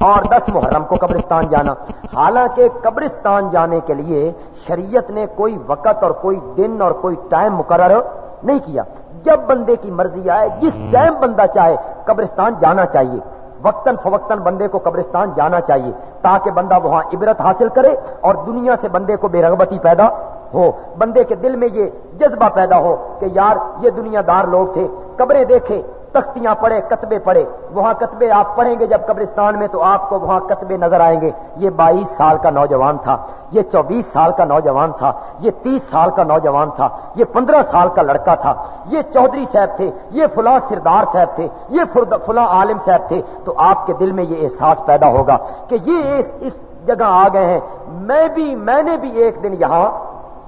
اور دس محرم کو قبرستان جانا۔ حالانکہ قبرستان جانے کے لیے شریعت نے کوئی وقت اور کوئی دن اور کوئی ٹائم مقرر نہیں کیا۔ جب بندے کی مرضی آئے، جس ٹائم بندہ چاہے، قبرستان جانا چاہیے۔ وقتاً فوقتاً بندے کو قبرستان جانا چاہیے، تاکہ بندہ وہاں عبرت حاصل کرے اور دنیا سے بندے کو بے رغبتی پیدا ہو۔ بندے کے دل میں یہ جذبہ پیدا ہو کہ یار، یہ دنیا دار لوگ تھے، قبریں دیکھے تختیاں پڑے، کتبے پڑے۔ وہاں کتبے آپ پڑھیں گے، جب قبرستان میں تو آپ کو وہاں کتبے نظر آئیں گے۔ یہ بائیس سال کا نوجوان تھا، یہ چوبیس سال کا نوجوان تھا، یہ تیس سال کا نوجوان تھا، یہ پندرہ سال کا لڑکا تھا۔ یہ چودھری صاحب تھے، یہ فلاں سردار صاحب تھے، یہ فلاں عالم صاحب تھے۔ تو آپ کے دل میں یہ احساس پیدا ہوگا کہ یہ اس جگہ آ گئے ہیں۔ میں بھی، میں نے بھی ایک دن یہاں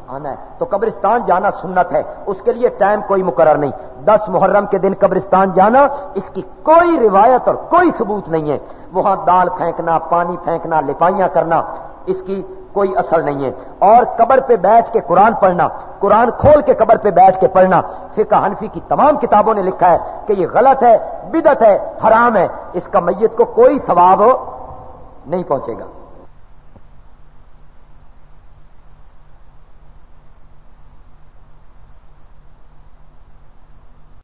آنا ہے۔ تو قبرستان جانا سنت ہے۔ اس کے لیے ٹائم کوئی مقرر نہیں۔ دس محرم کے دن قبرستان جانا، اس کی کوئی روایت اور کوئی ثبوت نہیں ہے۔ وہاں دال پھینکنا، پانی پھینکنا، لپائیاں کرنا، اس کی کوئی اثر نہیں ہے۔ اور قبر پہ بیٹھ کے قرآن پڑھنا، قرآن کھول کے قبر پہ بیٹھ کے پڑھنا۔ فقہ حنفی کی تمام کتابوں نے لکھا ہے کہ یہ غلط ہے بدت ہے، حرام ہے۔ اس کا میت کو کوئی ثواب نہیں پہنچے گا۔